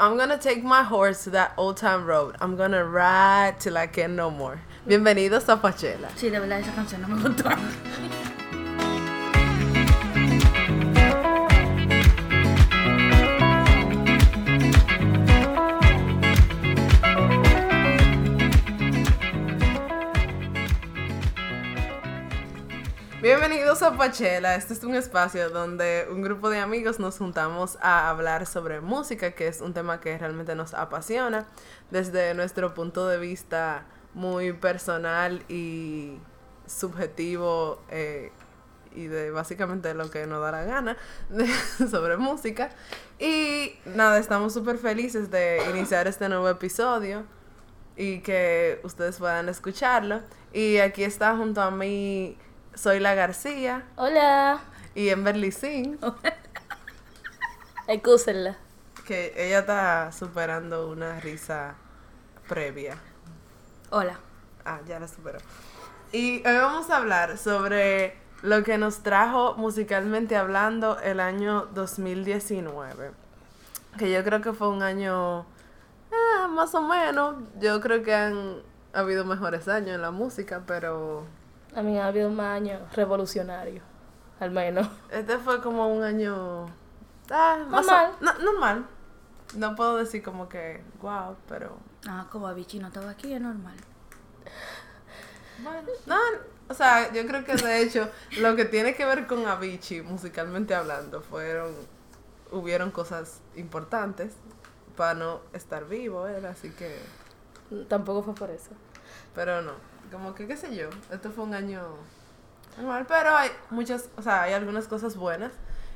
I'm gonna take my horse to that old time road. I'm gonna ride till I can no more. Bienvenidos a Pachela. Sí, de verdad esa canción no me gustó. Bienvenidos a Pachela. Este es un espacio donde un grupo de amigos nos juntamos a hablar sobre música, que es un tema que realmente nos apasiona desde nuestro punto de vista muy personal y subjetivo eh, y de básicamente lo que nos da la gana de- sobre música. Y nada, estamos súper felices de iniciar este nuevo episodio y que ustedes puedan escucharlo. Y aquí está junto a mí Soy la García Hola. y Emberly Singh, Excúsenla. que ella está superando una risa previa. Hola. Ah, ya la superó. Y hoy vamos a hablar sobre lo que nos trajo musicalmente hablando el año 2019. Que yo creo que fue un año ah, más o menos. Yo creo que han habido mejores años en la música, pero A mí ha habido un año revolucionario. Al menos. este fue como un año ah, más o- Normal. no- normal. No puedo decir como que wow, pero Ah, como Avicii no estaba aquí, es normal. Bueno, no, o sea, yo creo que de hecho lo que tiene que ver con Avicii, musicalmente hablando, fueron, hubieron cosas importantes para no estar vivo, él, así que, Tampoco fue por eso. pero no, como que qué sé yo, esto fue un año normal, pero hay muchas, o sea, hay algunas cosas buenas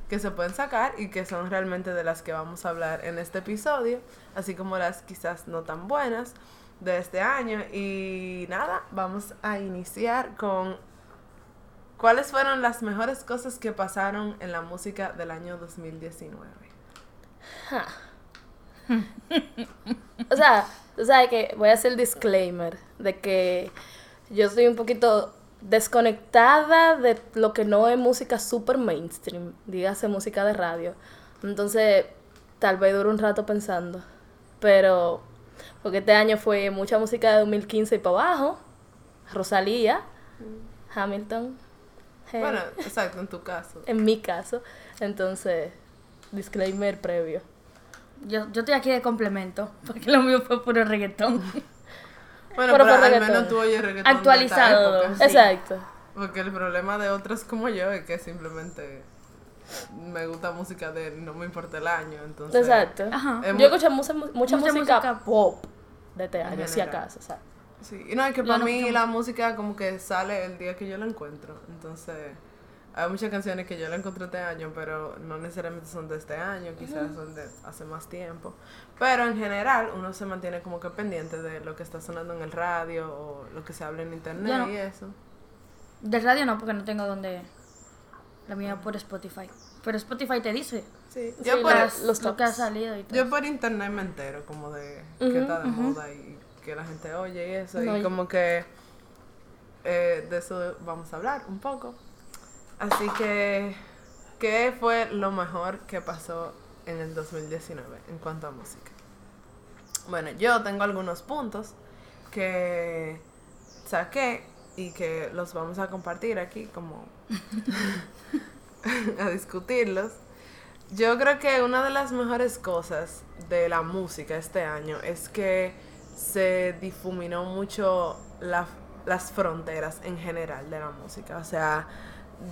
que se pueden sacar y que son realmente de las que vamos a hablar en este episodio, así como las quizás no tan buenas de este año. Y nada, vamos a iniciar con cuáles fueron las mejores cosas que pasaron en la música del año 2019. Ja. o sea, tú sabes que voy a hacer el disclaimer de que yo estoy un poquito desconectada de lo que no es música super mainstream, dígase música de radio. Entonces, tal vez dure un rato pensando. Pero, porque este año fue mucha música de 2015 y para abajo. Rosalía, Hamilton. eh, Bueno, exacto, en tu caso. en mi caso. Entonces, disclaimer previo. Yo, yo estoy aquí de complemento, porque lo mío fue puro reggaetón. Bueno, Pero pero, al menos tú oyes reggaetón. de esta Actualizado. época. Sí. Exacto. Porque el problema de otras como yo es que simplemente me gusta música de no me importa el año, entonces... Exacto. Ajá. Es Yo escuché mucha, mucha, Mucha música, música pop de este año, si acaso. O sea, Sí, y no, es que Yo para no mí escucho la música como que sale el día que yo la encuentro, entonces hay muchas canciones que yo la encontré este año, pero no necesariamente son de este año, quizás son de hace más tiempo, pero en general uno se mantiene como que pendiente de lo que está sonando en el radio o lo que se habla en internet no. y eso. De radio no, porque no tengo donde. La mía por Spotify. Pero Spotify te dice Sí, Sí, yo por, las- los lo que ha tops. salido y todo. Yo por internet me entero como de que está de moda y que la gente oye y eso. No, y- como que eh, de eso vamos a hablar un poco. Así que, ¿qué fue lo mejor que pasó en el 2019 en cuanto a música? Bueno, yo tengo algunos puntos que saqué y que los vamos a compartir aquí como a discutirlos. Yo creo que una de las mejores cosas de la música este año es que se difuminó mucho la- las fronteras en general de la música. O sea,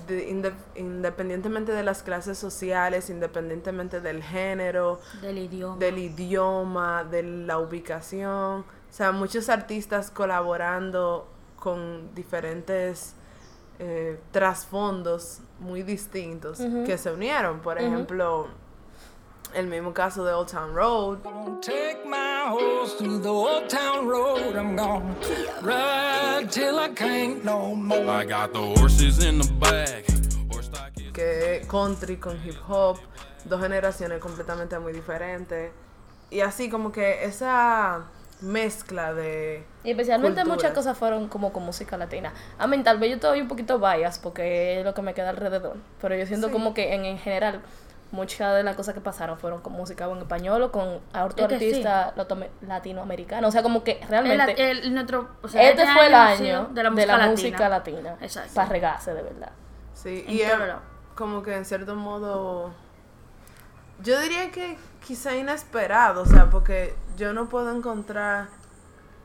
de- inde- independientemente de las clases sociales, independientemente del género, Del idioma. del idioma, de la ubicación. O sea, muchos artistas colaborando con diferentes eh, trasfondos muy distintos que se unieron. Por ejemplo, el mismo caso de Old Town Road. Gonna Take my horse through the old town road. I'm gonna ride till I can't no more. I got the horses in the back. Que country con hip hop, dos generaciones completamente muy diferentes. Y así como que esa mezcla de... Y especialmente culturas. muchas cosas fueron como con música latina. A mí tal vez yo estoy un poquito bias porque es lo que me queda alrededor. Pero yo siento Sí. como que en, en general muchas de las cosas que pasaron fueron con música en español o con otro Es sí. artista latome- latinoamericano. O sea, como que El, realmente el- nuestro, o sea, este fue el año de la música latina. latina. Exacto. Para regarse, de verdad. Sí, En y todo lado. como que en cierto modo, yo diría que quizá inesperado, o sea, porque yo no puedo encontrar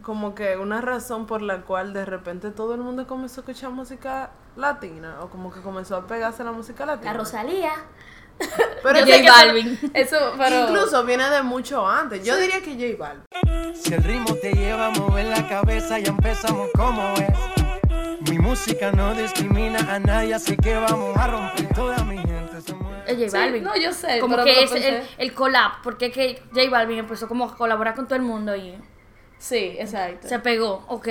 como que una razón por la cual de repente todo el mundo comenzó a escuchar música latina o como que comenzó a pegarse a la música latina. Rosalía. Pero J que- Balvin. Eso, pero. incluso viene de mucho antes. Yo diría que J Balvin. Si el ritmo te lleva a mover la cabeza, ya empezamos como es. Mi música no discrimina a nadie, así que vamos a romper. Toda mi gente se mueve. Es J Sí, Balvin. no, yo sé, Como pero que es el, el collab, porque es que J Balvin empezó como a colaborar con todo el mundo y Sí, exacto. se pegó. Ok.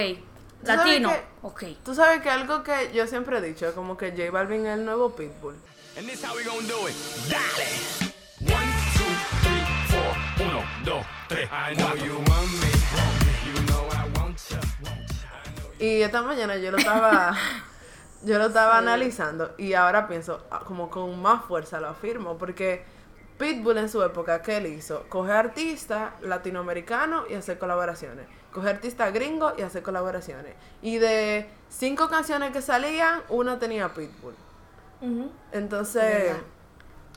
Latino. qué? Ok. Tú sabes que algo que yo siempre he dicho, como que J Balvin es el nuevo Pitbull. And this how we gonna do it. Dale. One, two, three, four. Uno, dos, tres. I know you want me. You know I want you. Y esta mañana yo lo estaba, yo lo estaba analizando y ahora pienso, ah, como con más fuerza lo afirmo, porque Pitbull en su época, ¿qué él hizo? Coger artistas latinoamericanos y hacer colaboraciones. Coger artistas gringos y hacer colaboraciones. Y de cinco canciones que salían, una tenía Pitbull. Entonces,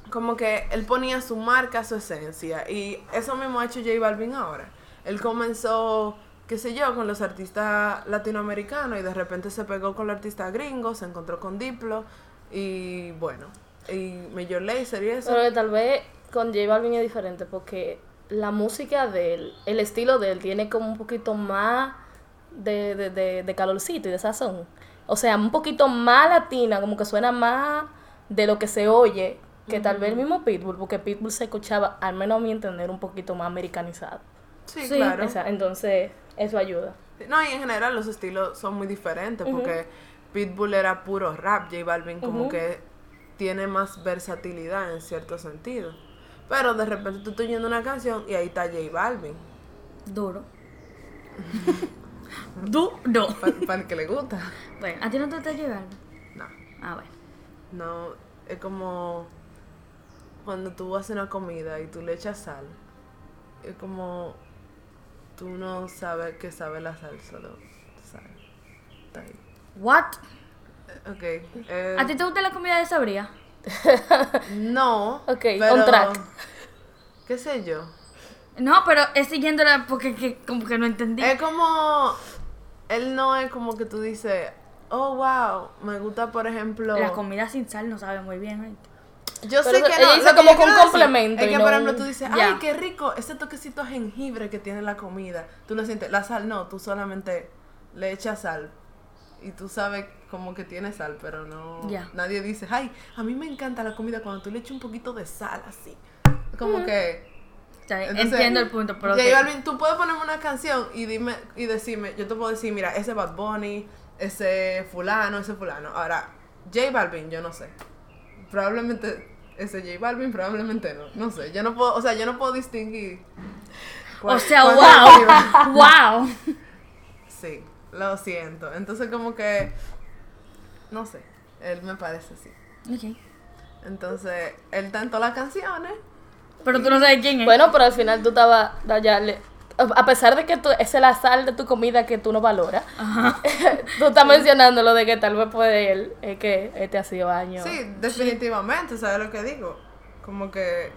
como que él ponía su marca, su esencia. Y eso mismo ha hecho J Balvin ahora. Él comenzó, qué sé yo, con los artistas latinoamericanos y de repente se pegó con los artistas gringos, se encontró con Diplo y bueno, y Major Lazer y eso. Pero que tal vez con J Balvin es diferente porque la música de él, el estilo de él tiene como un poquito más de, de, de, de calorcito y de sazón. O sea, un poquito más latina, como que suena más de lo que se oye que tal vez el mismo Pitbull, porque Pitbull se escuchaba, al menos a mi entender, un poquito más americanizado. Sí, Sí, claro. Esa- entonces, eso ayuda. No, y en general los estilos son muy diferentes porque Pitbull era puro rap, J Balvin como que tiene más versatilidad en cierto sentido. Pero de repente tú estás oyendo una canción y ahí está J Balvin, Duro. Duro. para el que le gusta. Bueno, ¿a ti no te está llegando? No, Ah, bueno. no, es como cuando tú haces una comida y tú le echas sal. Es como tú no sabes que sabe la sal, solo sal. Está ahí. What? Ok. eh, ¿A ti te gusta la comida de sabría? No. Ok, pero, on track. ¿Qué sé yo? No, pero es siguiéndola porque que, como que no entendí. Es como. Él no es como que tú dices, oh, wow, me gusta, por ejemplo. La comida sin sal no sabe muy bien. Yo Pero sé que no. dice que como que decir complemento Es que, no por ejemplo, un- tú dices, Ya. ay, qué rico, ese toquecito de jengibre que tiene la comida. Tú lo sientes. La sal no, tú solamente le echas sal. Y tú sabes como que tiene sal, pero no. Ya. Nadie dice, ay, a mí me encanta la comida cuando tú le echas un poquito de sal así. Como que. O sea, Entonces, entiendo el punto, pero que- Balvin, tú puedes ponerme una canción y dime y decirme, yo te puedo decir, mira, ese Bad Bunny, ese fulano, ese fulano. Ahora, J Balvin, yo no sé. Probablemente ese J Balvin, probablemente no. No sé, yo no puedo, o sea, yo no puedo distinguir. O sea, wow. wow. Sí, lo siento. Entonces como que no sé, él me parece así. Ok. Entonces, él tanto las canciones Pero tú no sabes quién es. Bueno, pero al final tú estabas, ya le- a pesar de que tú, es la sal de tu comida que tú no valoras, tú estás mencionando lo de que tal vez puede él, es que este ha sido año. Sí, definitivamente, ¿sabes lo que digo? Como que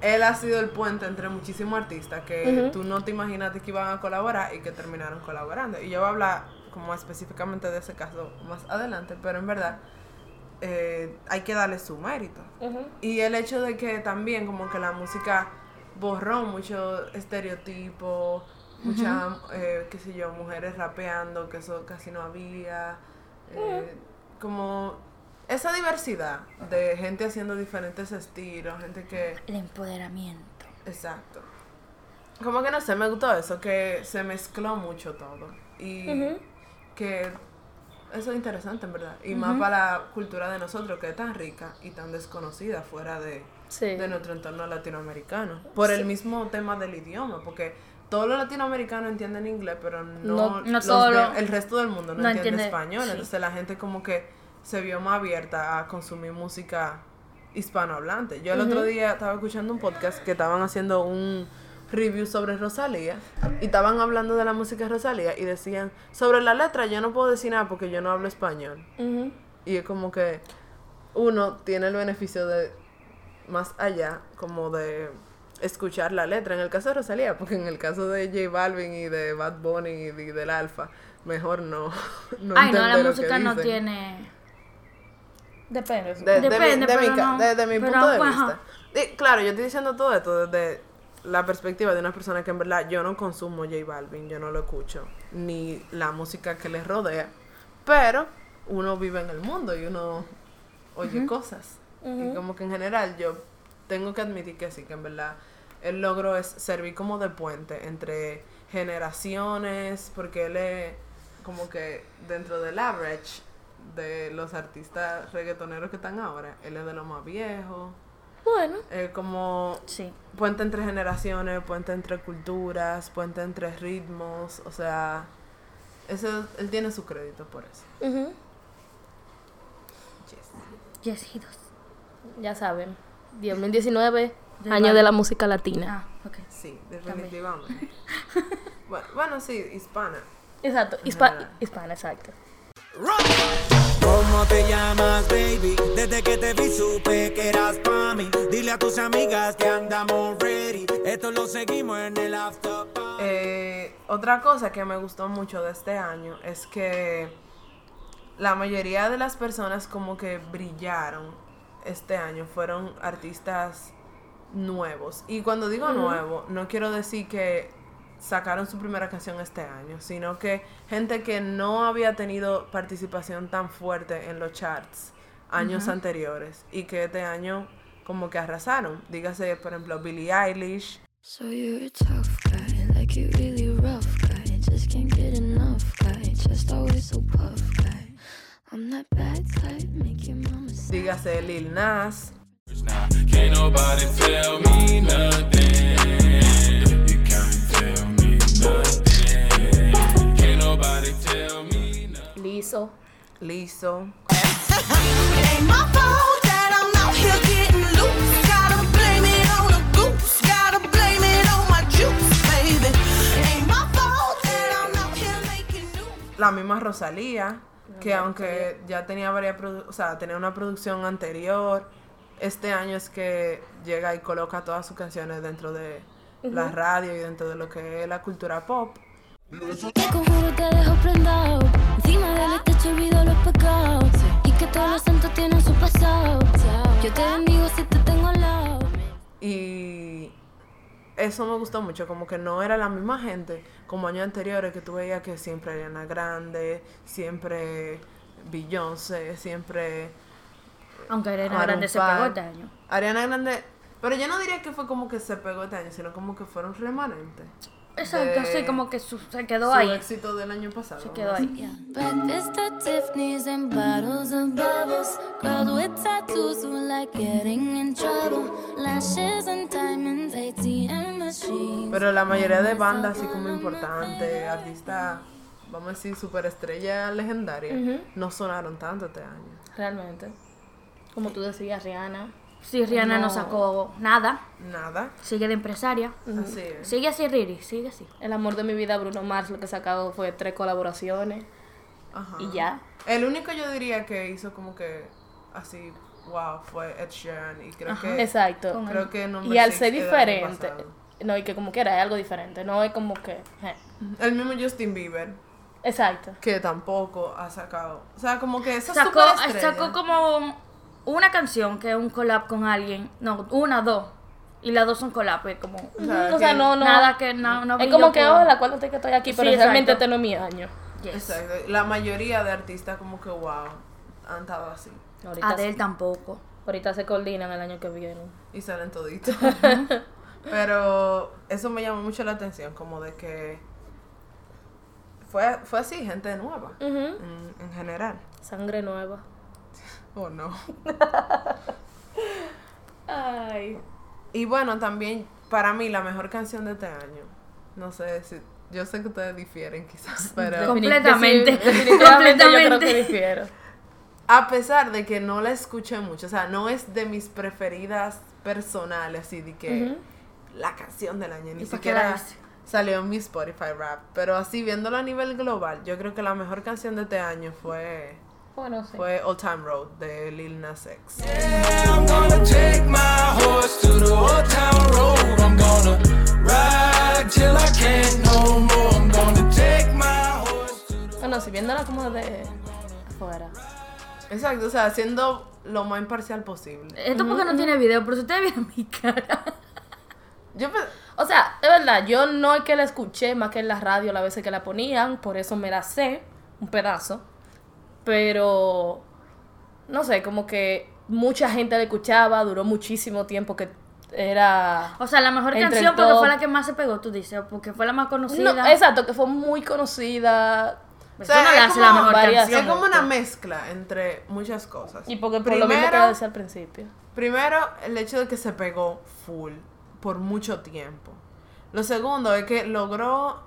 él ha sido el puente entre muchísimos artistas que Ujú. tú no te imaginaste que iban a colaborar y que terminaron colaborando. Y yo voy a hablar como específicamente de ese caso más adelante, pero en verdad eh, hay que darle su mérito. Ujú. Y el hecho de que también como que la música borró mucho estereotipos, muchas, eh, qué sé yo, mujeres rapeando, que eso casi no había. eh, Como esa diversidad de gente haciendo diferentes estilos, gente que... El empoderamiento. Exacto. Como que no sé, me gustó eso, que se mezcló mucho todo. Y que eso es interesante, en verdad. Y más para la cultura de nosotros, que es tan rica y tan desconocida fuera de, Sí. de nuestro entorno latinoamericano. Por el mismo tema del idioma, porque todos los latinoamericanos entienden inglés, pero no, No- no los solo- de- el resto del mundo no, no entiende, entiende, español. sí. Entonces la gente como que se vio más abierta a consumir música hispanohablante. Yo el otro día estaba escuchando un podcast que estaban haciendo un review sobre Rosalía y estaban hablando de la música de Rosalía y decían, sobre la letra yo no puedo decir nada porque yo no hablo español. Y es como que uno tiene el beneficio de más allá, como de escuchar la letra. En el caso de Rosalía, porque en el caso de J Balvin y de Bad Bunny y, de- del Alfa, mejor no. no Ay, no, la música no tiene. Depende. De, de mi- Depende, de mi, pero ca- no. de- de mi Pero, punto de ajá. vista. Y, claro, yo estoy diciendo todo esto desde la perspectiva de una persona que en verdad yo no consumo J Balvin, yo no lo escucho, ni la música que les rodea, pero uno vive en el mundo y uno oye cosas. Y como que en general yo tengo que admitir que sí, que en verdad el logro es servir como de puente entre generaciones, porque él es como que dentro del average de los artistas reggaetoneros que están ahora, él es de los más viejos, Bueno, es como Sí. puente entre generaciones, puente entre culturas, puente entre ritmos, o sea, eso, él tiene su crédito por eso. ujú, Yes. Yesidos. Ya saben. 2019, De año Val- de la música latina. Ah, ok. Sí, definitivamente. bueno, bueno, sí, hispana. Exacto, hispa- general. hispana, exacto. ¿Cómo te llamas, baby? Desde que te vi supe que eras pa' mí. Dile a tus amigas que andamos ready. Esto lo seguimos en el after party. Eh, otra cosa que me gustó mucho de este año es que la mayoría de las personas como que brillaron este año fueron artistas nuevos. Y cuando digo nuevo, no quiero decir que sacaron su primera canción este año, sino que gente que no había tenido participación tan fuerte en los charts años anteriores y que este año como que arrasaron. Dígase, por ejemplo, Billie Eilish, So you're a tough guy, like you really rough guy. Just can't get enough guy, just always so puff dígase Lil Nas. Liso. News. la misma Rosalía, que aunque ya tenía varias produ- o sea, tenía una producción anterior, este año es que llega y coloca todas sus canciones dentro de la radio y dentro de lo que es la cultura pop. Te conjuro te dejo prendado. Encima del techo olvido los pecados. Y que todos los santos tienen su pasado. Yo te bendigo si te tengo al lado. Y eso me gustó mucho, como que no era la misma gente como años anteriores que tú veías que siempre Ariana Grande, siempre Beyoncé, siempre Aunque Maroon Grande se pegó este año. Ariana Grande, pero yo no diría que fue como que se pegó este año, sino como que fueron remanentes. Exacto, de sí, como que su- se quedó su ahí. éxito del año pasado. Se quedó ahí. Breakfast at Tiffany's and bottles of bubbles. Girls with tattoos who like getting in trouble. Lashes and diamonds, ATM machines. Pero la mayoría de bandas así como importantes, artistas, vamos a decir, superestrellas legendarias, no sonaron tanto este año. Realmente. Como tú decías, Rihanna. Sí, Rihanna no No. sacó nada. Nada. Sigue de empresaria. Así es. Sigue así, Riri, sigue así. El amor de mi vida, Bruno Mars, lo que sacado fue tres colaboraciones. Ajá. Y ya. El único yo diría que hizo como que así, wow, fue Ed Sheeran. Y creo que. Exacto. Creo que Number Y al ser diferente, no, y que como quiera es algo diferente, no es como que... eh. El mismo Justin Bieber, Exacto. que tampoco ha sacado. O sea, como que esa Sacó, sacó como una canción que es un collab con alguien. No, una, dos. Y las dos son collab, es como... O sea, O sea, que- no, no. Nada que no, no es como que, oh, la cual que estoy aquí, pero Sí, realmente este no es mi año. Yes. Exacto. La mayoría de artistas, como que wow, han estado así. Ahorita, Adele tampoco. ahorita se coordinan el año que viene. y salen toditos. Pero eso me llamó mucho la atención, como de que fue, fue así, gente nueva, en general. Sangre nueva. ¿O no? Ay. Y bueno, también para mí la mejor canción de este año, no sé si, yo sé que ustedes difieren quizás, pero Completamente. Definitivamente yo creo que Completamente. difiero. A pesar de que no la escuché mucho, o sea, no es de mis preferidas personales, así de que la canción del año, ni ¿Y por qué la siquiera salió en mi Spotify rap. Pero así, viéndolo a nivel global, yo creo que la mejor canción de este año fue, Bueno, sí. fue Old Time Road de Lil Nas X. Bueno, si viéndola como de afuera. Exacto, o sea, haciendo lo más imparcial posible. Esto porque no tiene video, pero si ustedes vieron mi cara. Yo O sea, es verdad, yo no es que la escuché más que en la radio las veces que la ponían, por eso me la sé, un pedazo. Pero, no sé, como que mucha gente la escuchaba, duró muchísimo tiempo que era... O sea, la mejor canción porque fue la que más se pegó, tú dices, o porque fue la más conocida. No, exacto, que fue muy conocida. O sea, no es hace la como mejor varias- canción. es como una mezcla entre muchas cosas. Y porque por lo mismo que Primero- decía al principio. Primero, el hecho de que se pegó full por mucho tiempo. Lo segundo es que logró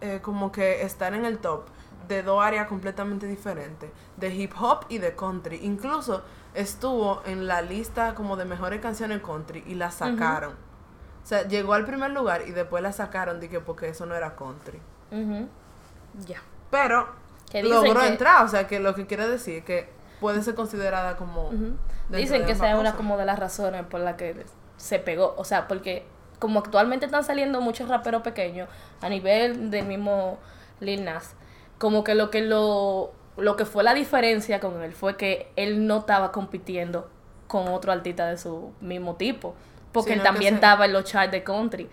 eh, como que estar en el top de dos áreas completamente diferentes, de hip hop y de country. Incluso estuvo en la lista como de mejores canciones country y la sacaron. O sea, llegó al primer lugar y después la sacaron que porque eso no era country. Ya. Pero logró que- entrar, o sea, que lo que quiere decir que puede ser considerada como... Dicen que sea una como de las razones por las que se pegó. O sea, porque como actualmente están saliendo muchos raperos pequeños a nivel del mismo Lil Nas, como que lo que lo, lo que fue la diferencia con él fue que él no estaba compitiendo con otro artista de su mismo tipo. Porque él Sino también estaba en los charts de country.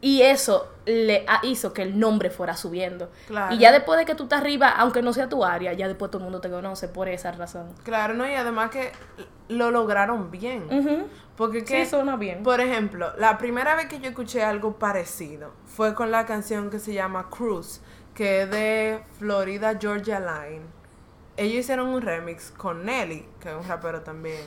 Y eso le hizo que el nombre fuera subiendo. Claro. Y ya después de que tú estás arriba, aunque no sea tu área, ya después todo el mundo te conoce por esa razón. Claro, ¿no? Y además que lo lograron bien. Porque que, Sí, suena bien. por ejemplo, la primera vez que yo escuché algo parecido fue con la canción que se llama Cruise, que es de Florida Georgia Line. Ellos hicieron un remix con Nelly, que es un rapero también.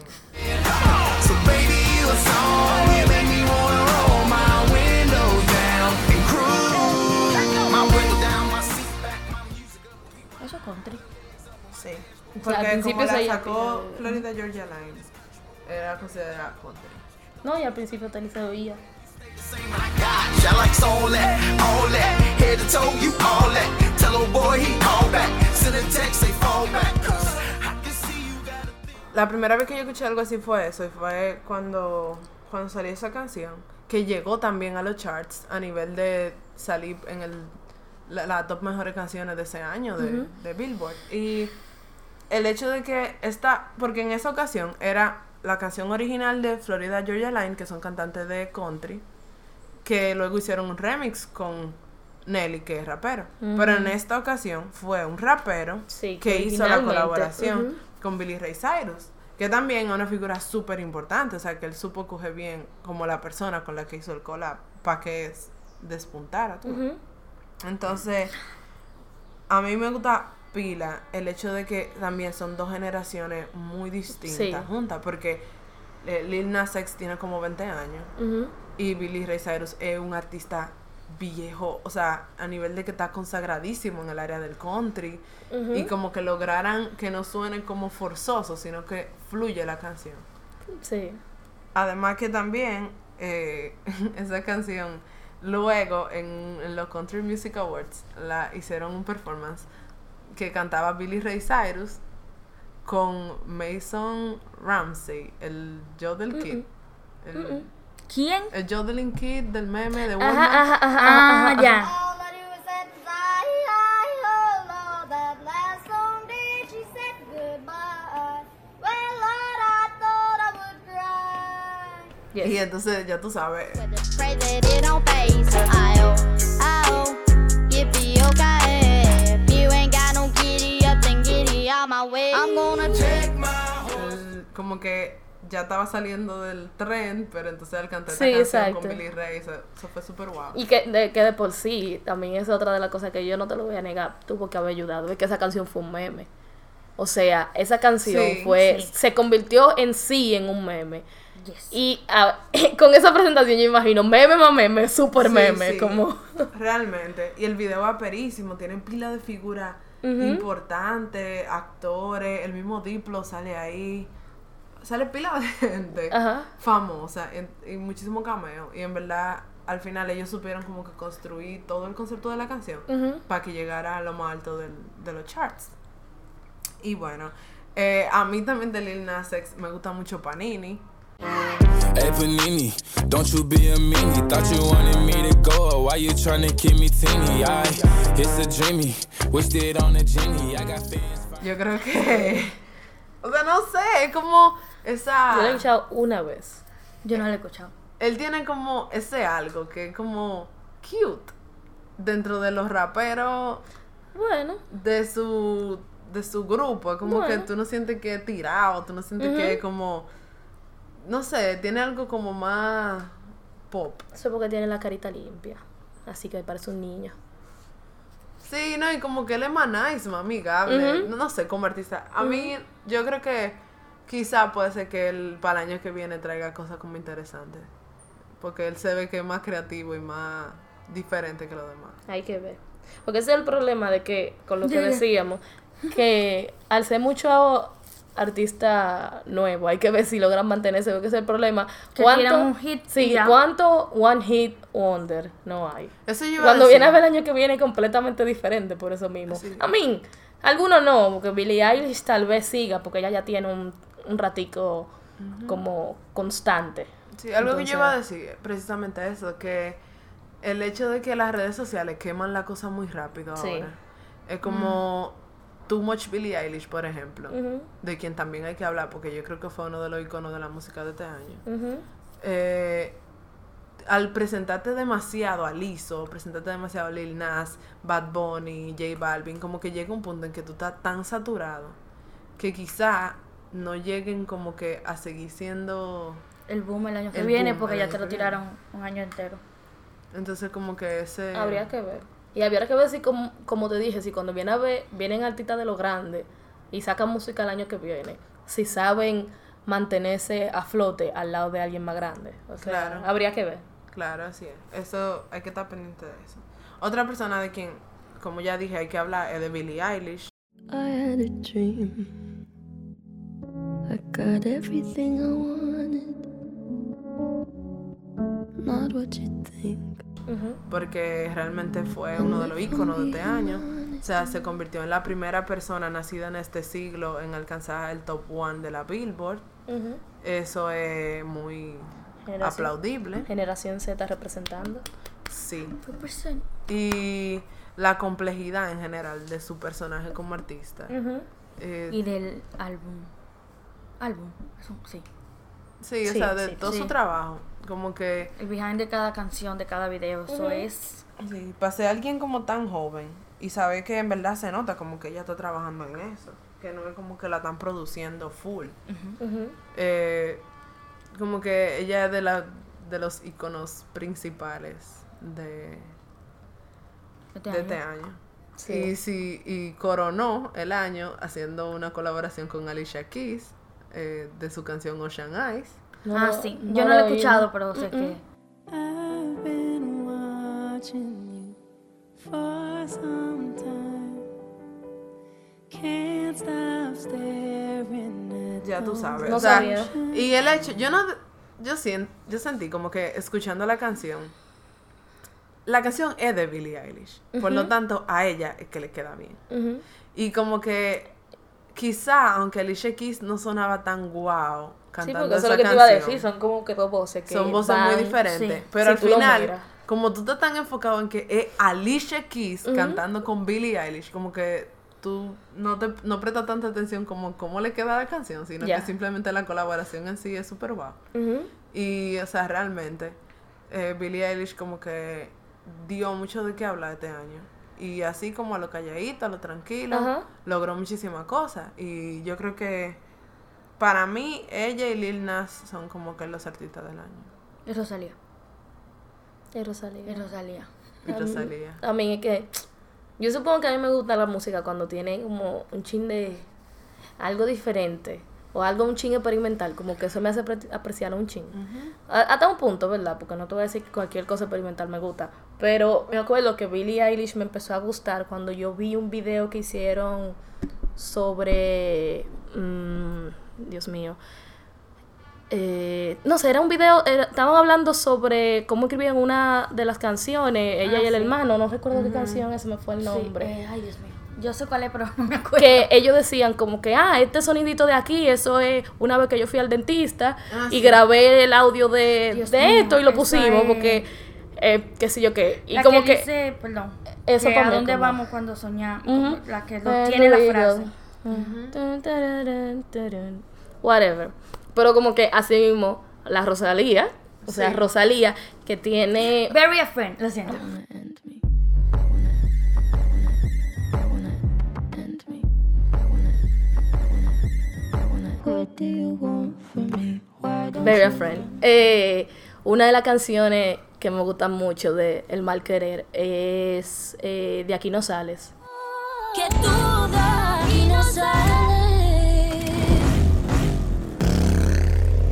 So baby, you a song, you make me wanna roll my windows down and cruise. My window down, my seat back, my music up. Eso es country. Sí. sea, Porque al principio como la sacó Florida Georgia Line, era considerada country. No, y al principio te se oía. La primera vez que yo escuché algo así fue eso, y fue cuando, cuando salió esa canción, que llegó también a los charts a nivel de salir en el, la, la top mejores canciones de ese año de, de Billboard. Y el hecho de que esta, porque en esa ocasión era la canción original de Florida Georgia Line, que son cantantes de country, que luego hicieron un remix con Nelly, que es rapero. Pero en esta ocasión fue un rapero Sí, que que hizo la colaboración con Billy Ray Cyrus, que también es una figura súper importante, o sea, que él supo coger bien como la persona con la que hizo el collab para que es- despuntara. tú. Entonces, a mí me gusta pila el hecho de que también son dos generaciones muy distintas Sí. juntas, porque eh, Lil Nas X tiene como 20 años. Y Billy Ray Cyrus es un artista viejo, o sea, a nivel de que está consagradísimo en el área del country y como que lograran que no suene como forzoso, sino que fluye la canción. Sí. Además que también eh, esa canción luego en, en los Country Music Awards la hicieron un performance que cantaba Billy Ray Cyrus con Mason Ramsey, el Jodel Kid. El, ¿Quién? el Jodeling Kid del meme de Ajá, Walmart. ajá, ajá, Ah, ajá. ya. All I do is said, "Sigh, sigh, oh Lord, that last song did she said goodbye. Well, Lord, I thought I would cry. Yes. Y entonces ya tú sabes, el- como que ya estaba saliendo del tren, pero entonces al cantar Sí, esta canción exacto. con Billy Ray, eso, eso fue súper guau. Y que de, que de por sí, también es otra de las cosas que yo no te lo voy a negar, tuvo que haber ayudado, es que esa canción fue un meme. O sea, esa canción Sí, fue, sí. se convirtió en sí en un meme. Yes. Y con esa presentación yo imagino, meme más meme, super Sí, meme, sí, como... Realmente. Y el video va perísimo, tienen pila de figuras importantes, actores, el mismo Diplo sale ahí. Sale pila de gente Ajá. famosa en- y muchísimos cameos. Y en verdad, al final ellos supieron como que construir todo el concepto de la canción para que llegara a lo más alto del- de los charts. Y bueno, eh, a mí también de Lil Nas X me gusta mucho Panini. Hey Panini, don't you be a meanie. Thought you wanted me to go, why you tryna keep me teeny? I, it's a dreamy, wished it on a genie. I got fans. Yo creo que. O sea, no sé, es como esa. Yo lo he escuchado una vez. Yo no lo he escuchado. Él tiene como ese algo que es como cute dentro de los raperos Bueno, de su de su grupo. Es como que tú no sientes que es tirado, tú no sientes que es como. No sé, tiene algo como más pop. eso es porque tiene la carita limpia. Así que parece un niño. Sí, no, y como que él es más nice, más amigable. No sé, como artista. A mí, yo creo que quizá puede ser que él para el año que viene traiga cosas como interesantes. Porque él se ve que es más creativo y más diferente que los demás. Hay que ver. Porque ese es el problema de que, con lo que decíamos, que al ser mucho artista nuevo, hay que ver si logran mantenerse, porque ese es el problema. Que tiran un hit y Sí, ya. ¿cuánto one hit wonder no hay? Eso yo iba Cuando viene a ver el año que viene completamente diferente por eso mismo. A mí, algunos no, porque Billie Eilish tal vez siga, porque ella ya tiene un, un ratico como constante. Sí, algo que yo iba a decir, precisamente eso, que el hecho de que las redes sociales queman la cosa muy rápido Sí. ahora. Es como Too Much Billie Eilish, por ejemplo, de quien también hay que hablar, porque yo creo que fue uno de los iconos de la música de este año. eh, al presentarte demasiado a Lizzo, presentarte demasiado a Lil Nas, Bad Bunny, J Balvin, como que llega un punto en que tú estás tan saturado que quizá no lleguen como que a seguir siendo... El boom el año que El viene boom porque ya te lo viene. tiraron un año entero. Entonces como que ese... Habría que ver. Y habría que ver si, como, como te dije, si cuando viene a ver, vienen artistas de lo grande y sacan música el año que viene, si saben mantenerse a flote al lado de alguien más grande. O sea, Claro. habría que ver. Claro, así es. Eso hay que estar pendiente de eso. Otra persona de quien, como ya dije, hay que hablar es de Billie Eilish. I had a dream. I got everything I wanted. Not what you think. porque realmente fue uno de los íconos de este año. O sea, se convirtió en la primera persona nacida en este siglo en alcanzar el top one de la Billboard. Eso es muy Generación- aplaudible. Generación Z representando. Sí. 2%. Y la complejidad en general de su personaje como artista. Eh, Y del álbum. Álbum, eso, sí. sí, o sí, sea, de sí, todo su trabajo. Como que El behind de cada canción, de cada video, eso es... Sí, para ser alguien como tan joven y saber que en verdad se nota como que ella está trabajando en eso, que no es como que la están produciendo full. Eh, como que ella es de, la, de los iconos principales de, Este de año. este año. Sí. Y, sí, y coronó el año haciendo una colaboración con Alicia Keys eh, de su canción Ocean Eyes. No ah, lo- sí. no Yo no lo he escuchado, pero sé que... I've been watching you for some time. Can't stop staring at Ya tú sabes. No o sea, sabía. Y el hecho, yo no, yo sien- yo sentí como que escuchando la canción, la canción es de Billie Eilish, por lo tanto a ella es que le queda bien. Y como que quizá, aunque Alicia Keys no sonaba tan guau Sí, cantando porque eso es lo que te iba a decir, son como que dos voces que son voces van- muy diferentes, sí, pero si al final, como tú estás tan enfocado en que es Alicia Keys cantando con Billie Eilish, como que tú no te no prestas tanta atención como cómo le queda la canción, sino que simplemente la colaboración en sí es súper guau. Y, o sea, realmente, eh, Billie Eilish como que dio mucho de qué hablar este año. Y así como a lo calladito, a lo tranquilo, Ajá. logró muchísimas cosas. Y yo creo que para mí, ella y Lil Nas son como que los artistas del año. Y Rosalía. Y Rosalía. Y Rosalía. Y Rosalía. A mí es que yo supongo que a mí me gusta la música cuando tiene como un chin de algo diferente. o algo un ching experimental, como que eso me hace apre- apreciar un ching. Hasta un punto, ¿verdad? Porque no te voy a decir que cualquier cosa experimental me gusta. Pero me acuerdo que Billie Eilish me empezó a gustar cuando yo vi un video que hicieron sobre... mm, Dios mío. Eh, no sé, era un video, era- estaban hablando sobre cómo escribían una de las canciones, ella Ah, y el sí. hermano, no recuerdo qué canción, ese me fue el Sí, nombre. eh, ay, Dios mío. Yo sé cuál es, pero no me acuerdo. que ellos decían como que, ah, este sonidito de aquí, eso es una vez que yo fui al dentista Ah, y sí. grabé el audio de, Dios de mío, esto y lo pusimos es- porque, eh, qué sé yo qué. Y la como que, que... dice, perdón, Eso que a dónde como- vamos cuando soñamos, Ujú. la que lo Eh, tiene la frase. Tararán, tarán. Whatever. Pero como que así mismo, la Rosalía, o sea, Sí. Rosalía, que tiene... Very a friend, lo siento. Very a Friend. Eh, una de las canciones que me gustan mucho de El Mal Querer es eh, De Aquí No Sales. Que tú de aquí no sales.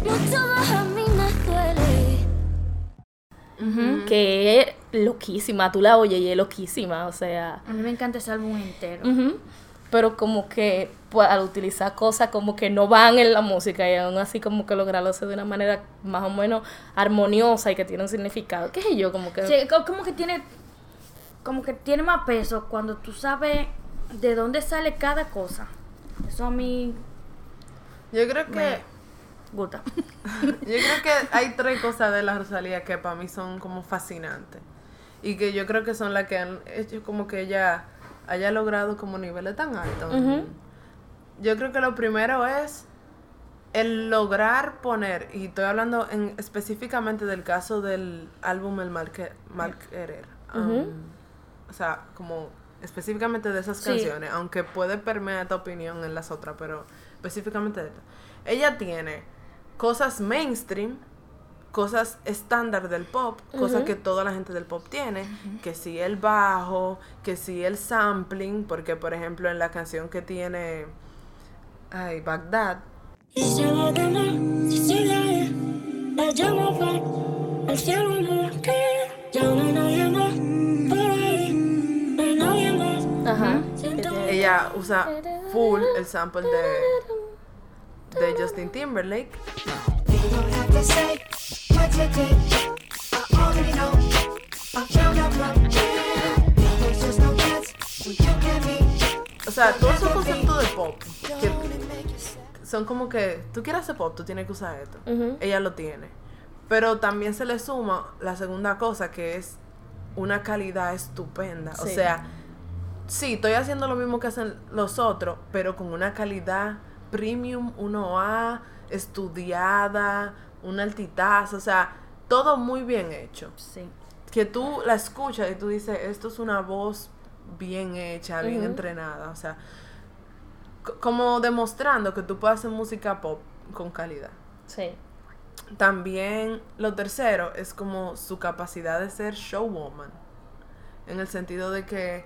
Mucho más a mí me duele. Que es loquísima, tú la oyes y es loquísima, o sea... A mí me encanta ese álbum entero. Pero como que pues, al utilizar cosas como que no van en la música y aún así como que lograrlo hacer de una manera más o menos armoniosa y que tiene un significado. ¿Qué sé yo? Como que... Sí, como que tiene como que tiene más peso cuando tú sabes de dónde sale cada cosa. Eso a mí Yo creo que... me gusta. Yo creo que hay tres cosas de la Rosalía que para mí son como fascinantes. Y que yo creo que son las que han hecho como que ella haya logrado como niveles tan altos. Yo creo que lo primero es el lograr poner, y estoy hablando en, específicamente del caso del álbum El Mal, que, Mal Querer. um, o sea, como específicamente de esas Sí. canciones, aunque puede permear tu opinión en las otras, pero específicamente de esta. Ella tiene cosas mainstream, cosas estándar del pop, cosas que toda la gente del pop tiene, que si el bajo, que si el sampling, porque por ejemplo en la canción que tiene ay, Bagdad. Ajá. ella usa full el sample de de Justin Timberlake. O sea, todos esos conceptos de pop que son como que tú quieres hacer pop, tú tienes que usar esto. Ella lo tiene. Pero también se le suma la segunda cosa que es una calidad estupenda. O sea, sí, estoy haciendo lo mismo que hacen los otros, pero con una calidad premium 1A, estudiada, un altitazo, o sea, todo muy bien hecho. Sí. Que tú la escuchas y tú dices, esto es una voz bien hecha, bien entrenada, o sea, co- como demostrando que tú puedes hacer música pop con calidad. Sí. También lo tercero es como su capacidad de ser showwoman. En el sentido de que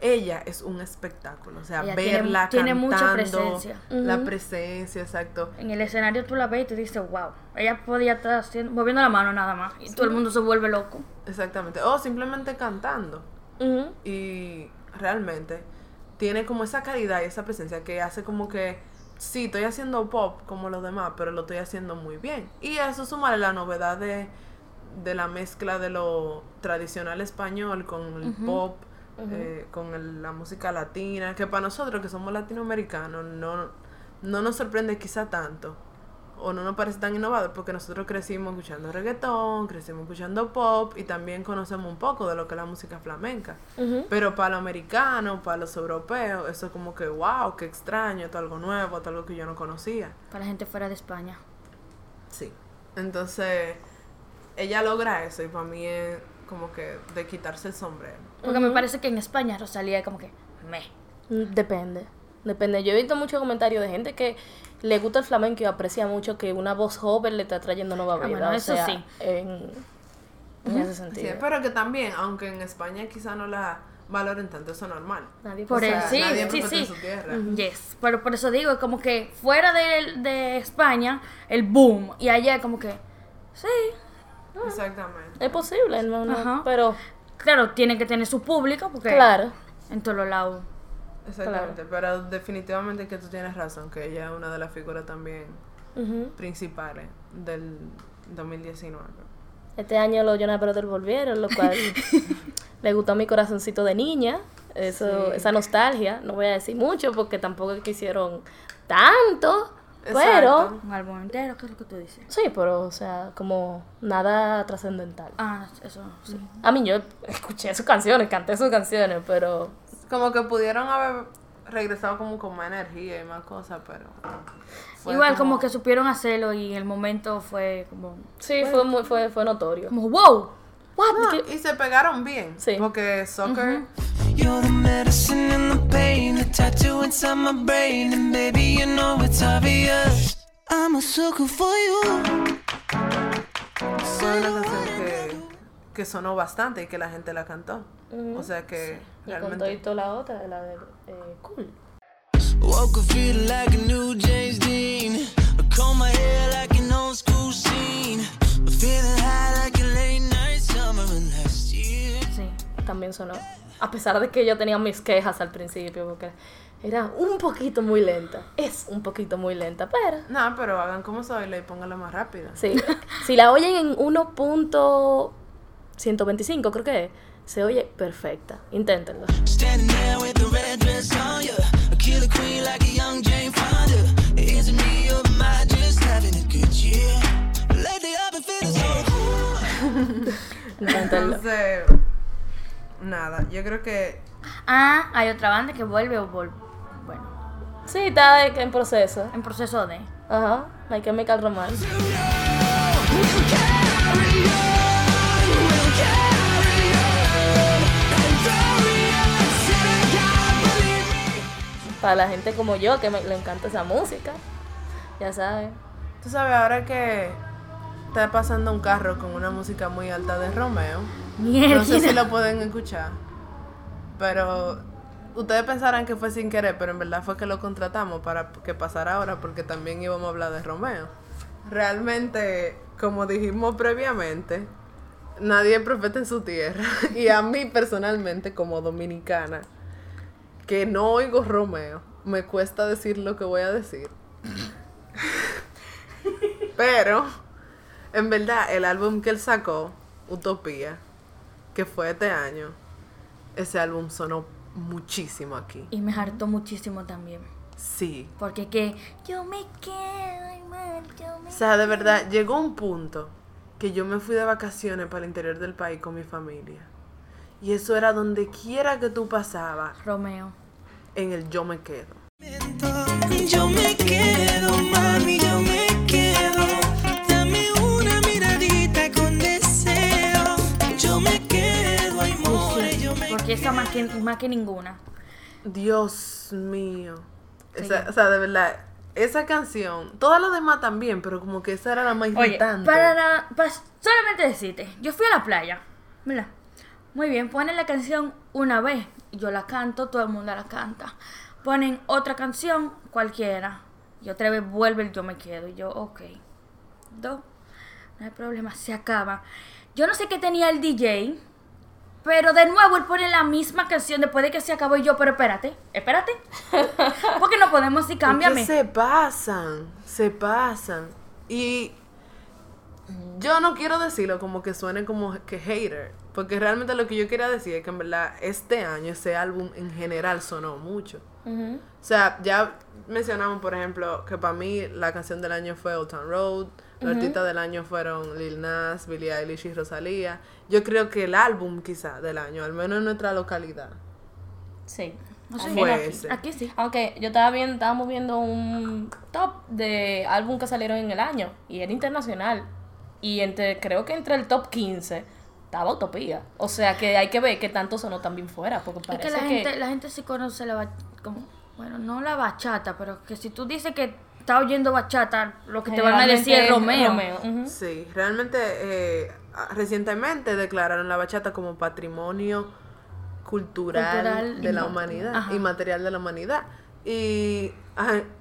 ella es un espectáculo. O sea, Ella tiene- verla tiene mucha cantando, presencia. La presencia, exacto. En el escenario tú la ves y te dices, wow, ella podía estar haciendo, moviendo la mano nada más. Y todo el mundo se vuelve loco. Exactamente. O simplemente cantando. Y realmente tiene como esa calidad y esa presencia que hace como que sí, estoy haciendo pop como los demás, pero lo estoy haciendo muy bien. Y eso sumarle la novedad de, de la mezcla de lo tradicional español con el pop, eh, con el- la música latina, que para nosotros que somos latinoamericanos no, no nos sorprende quizá tanto. O no nos parece tan innovador porque nosotros crecimos escuchando reggaetón, crecimos escuchando pop y también conocemos un poco de lo que es la música flamenca. Pero para los americanos, para los europeos, eso es como que, wow, qué extraño, esto es algo nuevo, esto es algo que yo no conocía. Para la gente fuera de España. Sí. Entonces, ella logra eso y para mí es como que de quitarse el sombrero. Porque me parece que en España Rosalía es como que, me. Mm, Depende. Depende. Yo he visto muchos comentarios de gente que le gusta el flamenco y aprecia mucho que una voz joven le está trayendo nueva Ah, vida. bueno, o eso sea, sí. En, en ese Sí, sentido. pero que también, aunque en España quizá no la valoren tanto, eso es normal. Nadie Por pasa- el sí, nadie sí, sí. su tierra. Yes. Pero por eso digo, como que fuera de, de España, el boom. Y allá como que, sí. Exactamente. Es posible, no, no, Ajá. pero Claro, tiene que tener su público porque claro. en todos los lados. Exactamente, pero definitivamente que tú tienes razón, que ella es una de las figuras también Ujú. principales del 2019. Este año los Jonas Brothers volvieron, lo cual le gustó a mi corazoncito de niña. Eso, Sí. esa nostalgia. No voy a decir mucho porque tampoco es que Pero. Un álbum entero, ¿qué es lo que tú dices? sí, pero o sea, como nada trascendental. Ah, eso sí. A mí yo escuché sus canciones, canté sus canciones, pero Como que pudieron haber regresado como con más energía y más cosas, pero... fue Igual como que supieron hacerlo y en el momento fue como, sí, fue muy, fue, fue notorio. como wow. No, ¿Qué? y se pegaron bien. Sí. Porque Soccer... You're the medicine and the pain, the tattoo inside my brain, and baby, you know it's obvious. I'm a sucker for you. fue una canción que, que sonó bastante y que la gente la cantó. O sea que Y con realmente... todito la otra, la de eh, Cool. Woke up feeling like a new James Dean. I comb my hair like an old school scene. Feeling high like a late night summer of last year. Sí. También sonó. A pesar de que yo tenía mis quejas al principio, porque era un poquito muy lenta. Es un poquito muy lenta, pero No, pero hagan como soy y pónganla más rápida. sí. si la oyen en 1.125, creo que es, se oye perfecta. Inténtenlo. Inténtenlo. Entonces, nada, yo creo que Ah, hay otra banda que vuelve o vol bueno, Sí, está en proceso. en proceso de. Ajá. My Chemical Romance. Para la gente como yo que me, le encanta esa música, ya saben. Tú sabes, ahora que está pasando un carro con una música muy alta de Romeo, Mierda. no sé si lo pueden escuchar, pero ustedes pensarán que fue sin querer, pero en verdad fue que lo contratamos para que pasara ahora porque también íbamos a hablar de Romeo. Realmente, como dijimos previamente, nadie profeta en su tierra y a mí personalmente como dominicana, que no oigo Romeo, me cuesta decir lo que voy a decir. Pero, en verdad, el álbum que él sacó, Utopía, que fue este año, ese álbum sonó muchísimo aquí. Y me hartó muchísimo también. Sí. Porque que yo me quedo igual, yo me O sea, de verdad, llegó un punto que yo me fui de vacaciones para el interior del país con mi familia. Y eso era donde quiera que tú pasabas, Romeo. en el yo me quedo. Yo me quedo, mami, yo me yo esa más que, más que ninguna. Dios mío. Esa- o sea, de verdad, esa canción, todas las demás también, pero como que esa era la más Oye, irritante. para, la- para solamente decirte, yo fui a la playa, mira, muy bien, ponen la canción una vez, yo la canto, todo el mundo la canta. Ponen otra canción, cualquiera, y otra vez vuelve el yo me quedo, y yo, ok, dos, no hay problema, se acaba. Yo no sé qué tenía el DJ, pero de nuevo él pone la misma canción después de que se acabó, y yo, pero espérate, espérate, porque no podemos Es que cámbiame. se pasan, se pasan. Y yo no quiero decirlo como que suene como que hater, porque realmente lo que yo quería decir es que en verdad este año ese álbum en general sonó mucho. O sea, ya mencionamos, por ejemplo, que para mí la canción del año fue Old Town Road, los artistas del año fueron Lil Nas, Billie Eilish y Rosalía. Yo creo que el álbum quizá del año, al menos en nuestra localidad, Sí. No sé, fue aquí, ese. aquí sí. Aunque yo estaba viendo, estábamos viendo un top de álbum que salieron en el año y era internacional. Y entre, creo que entre el top 15 estaba Utopía. O sea que hay que ver qué tanto sonó también fuera. Porque Es parece que la que. gente, la gente sí conoce la bachata, como, bueno, no la bachata, pero que si tú dices que está oyendo bachata, lo que te van a decir es Romeo. Sí, realmente eh, recientemente declararon la bachata como patrimonio cultural, Cultural de la ma- humanidad ajá. y material de la humanidad. Y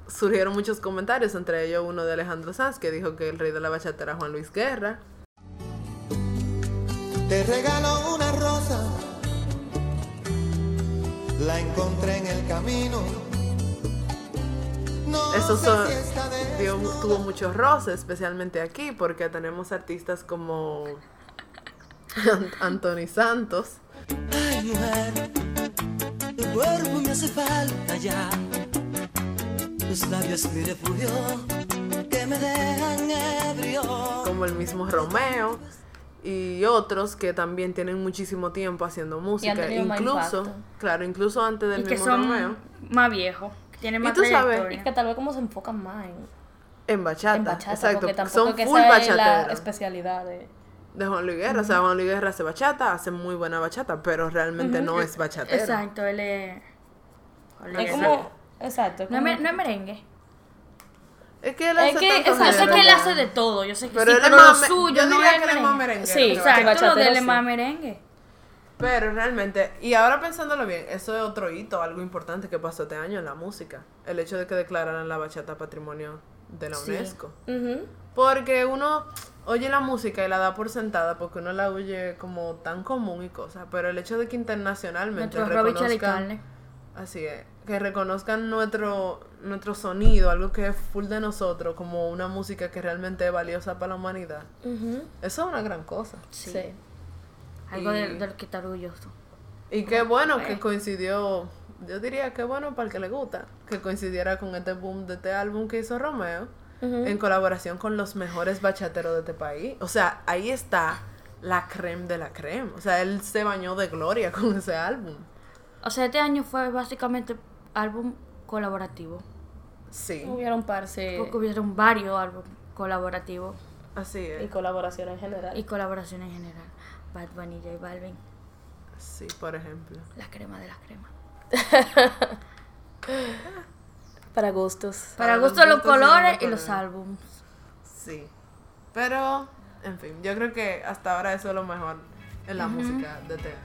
surgieron muchos comentarios, entre ellos uno de Alejandro Sanz, que dijo que el rey de la bachata era Juan Luis Guerra. Te regalo una rosa, la encontré en el camino. Eso son- dio- tuvo muchos roces, especialmente aquí, porque tenemos artistas como Ant- Anthony Santos. Ay, mujer, tu cuerpo me hace falta ya. Tus labios mi refugio, que me dejan ebrio. como el mismo Romeo y otros que también tienen muchísimo tiempo haciendo música, incluso, claro, incluso antes del Y que mismo son Romeo, más viejos, que tienen Y más tú sabes-. Y que tal vez como se enfocan más en, en bachata, en bachata, exacto, porque tampoco son es que full esa es la especialidad de... de Juan Luis Guerra, o sea, Juan Luis Guerra hace bachata, hace muy buena bachata, pero realmente no es bachatero. Exacto, él es... Es como... Exacto. es No es, como- no es merengue. Es que él Es hace que, tanto exacto, Yo sé que él hace de todo, yo sé que Pero sí, él es pero más lo suyo yo no diría es que él es más merengue. Sí, Exacto, lo de él es más merengue. Pero realmente, y ahora pensándolo bien, eso es otro hito, algo importante que pasó este año en la música. El hecho de que declararan la bachata patrimonio de la Sí. UNESCO. Ujú. Porque uno oye la música y la da por sentada porque uno la oye como tan común y cosas. Pero el hecho de que internacionalmente Nuestro reconozcan... Chalicarne. Así es. Que reconozcan nuestro, nuestro sonido, algo que es full de nosotros, como una música que realmente es valiosa para la humanidad. Eso es una gran cosa. Sí. Algo Y- de, del que está orgulloso. Y qué bueno que coincidió, yo diría que bueno para el que le gusta, que coincidiera con este boom de este álbum que hizo Romeo, en colaboración con los mejores bachateros de este país. O sea, ahí está la creme de la creme. O sea, él se bañó de gloria con ese álbum. O sea, este año fue básicamente álbum colaborativo. Sí, Hubieron un par, sí. Porque hubieron varios álbumes colaborativos así Y es. colaboración en general. y colaboraciones en general. Bad Bunny, J Balvin, Sí, por ejemplo. la crema de la crema. Para gustos. Para Para los gusto los gustos y los colores y los álbums. Sí. Pero, en fin, yo creo que hasta ahora eso es lo mejor en la música de este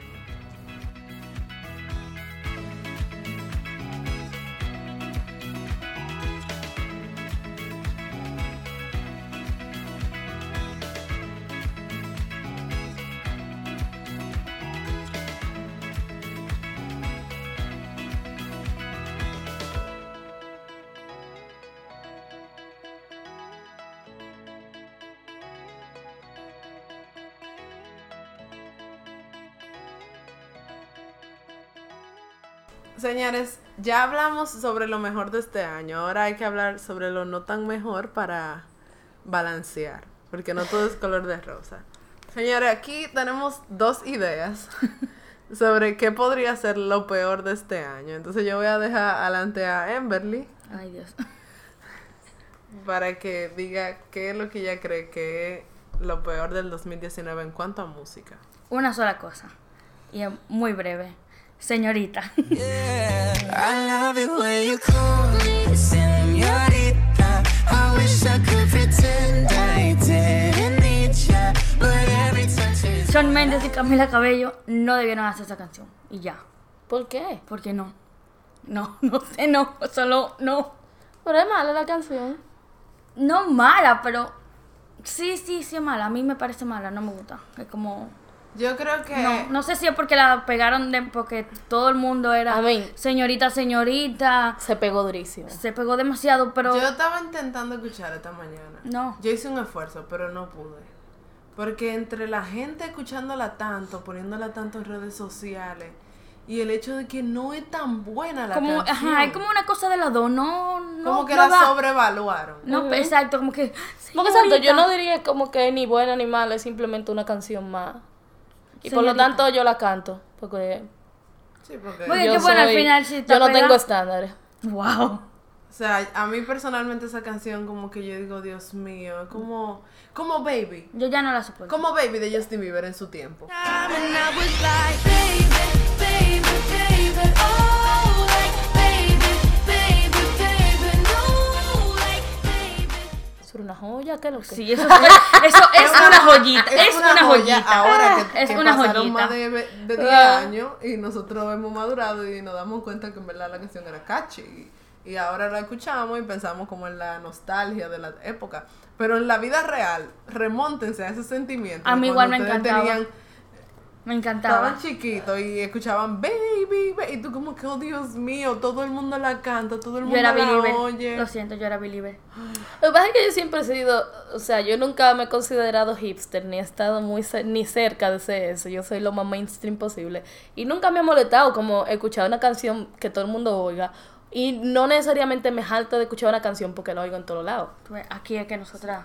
Señores, ya hablamos sobre lo mejor de este año. Ahora hay que hablar sobre lo no tan mejor para balancear. Porque no todo es color de rosa. Señores, aquí tenemos dos ideas sobre qué podría ser lo peor de este año. Entonces yo voy a dejar adelante a Emberly Ay, Dios. para que diga qué es lo que ella cree que es lo peor del 2019 en cuanto a música. Una sola cosa. Y es muy breve. Señorita. I love it when you call me señorita. I wish I could pretend I didn't need ya, but every touch is Shawn Mendes y Camila Cabello no debieron hacer esa canción. Y ya. ¿Por qué? ¿Por qué no? No, no sé, no. Solo no. Pero es mala la canción. No mala, pero. Sí, sí, sí es mala. A mí me parece mala, no me gusta. Es como. Yo creo que... No, no sé si es porque la pegaron de, porque todo el mundo era A mí. señorita, señorita. Se pegó durísimo. Se pegó demasiado, pero Yo estaba intentando escuchar esta mañana. No. Yo hice un esfuerzo, pero no pude. Porque entre la gente escuchándola tanto, poniéndola tanto en redes sociales, y el hecho de que no es tan buena la como, canción. ajá, hay como una cosa de las dos, no, no. Como que no la va. sobrevaluaron. No, exacto, como que. Porque exacto, yo no diría como que ni buena ni mala, es simplemente una canción más. Y por lo tanto yo la canto, porque Sí, porque... Oye, yo qué bueno, al final sí está Yo no tengo estándares. Wow. O sea, a mí personalmente esa canción como que yo digo, Dios mío, es como, como Baby. Yo ya no la soporto. Como Baby de Justin Bieber en su tiempo. Es una joya, joyita, ¿qué es lo que? Sí, eso, es- eso es una joyita. Es una joya joyita. Ahora que, es que una pasaron joyita. más de, de 10 Ah. años y nosotros hemos madurado y nos damos cuenta que en verdad la canción era catchy. Y, y ahora la escuchamos y pensamos como en la nostalgia de la época. Pero en la vida real, remóntense a ese sentimiento. A mí igual me encantaba. tenían- Me encantaba. Estaban chiquitos y escuchaban baby, baby, y tú como que, oh Dios mío, todo el mundo la canta, todo el Yo mundo era la believer. oye. Lo siento, yo era believer. Lo que pasa es que yo siempre he sido, o sea, yo nunca me he considerado hipster, ni he estado muy ni cerca de ser eso. Yo soy lo más mainstream posible. Y nunca me ha molestado como escuchar una canción que todo el mundo oiga. Y no necesariamente me jalta de escuchar una canción porque la oigo en todos lados. Ves, Aquí es que nosotras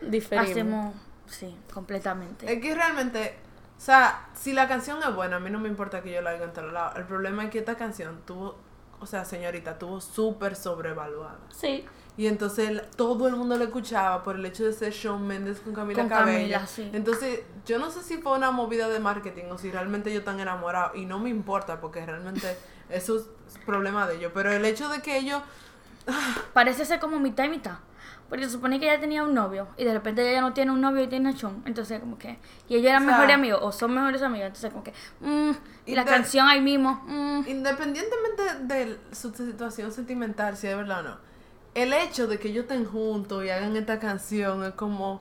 Diferente. hacemos, sí, completamente. Es que realmente, o sea, si la canción es buena, a mí no me importa que yo la oiga en todos lados. El problema es que esta canción tuvo, o sea, señorita, tuvo súper sobrevaluada. Sí. Y entonces el- todo el mundo la escuchaba por el hecho de ser Shawn Mendes con Camila Con Cabello. Camila, sí. Entonces, yo no sé si fue una movida de marketing o si realmente ellos están enamorados. Y no me importa porque realmente eso es problema de ellos. Pero el hecho de que ellos Parece ser como mitad y mitad. Porque se supone que ella tenía un novio y de repente ella ya no tiene un novio y tiene a Sean. Entonces, como que. Y ellos eran O sea, mejores amigos o son mejores amigos. Entonces, como que. mm, y la canción ahí mismo. mm. Independientemente de su situación sentimental, si es verdad o no, el hecho de que ellos estén juntos y hagan esta canción es como,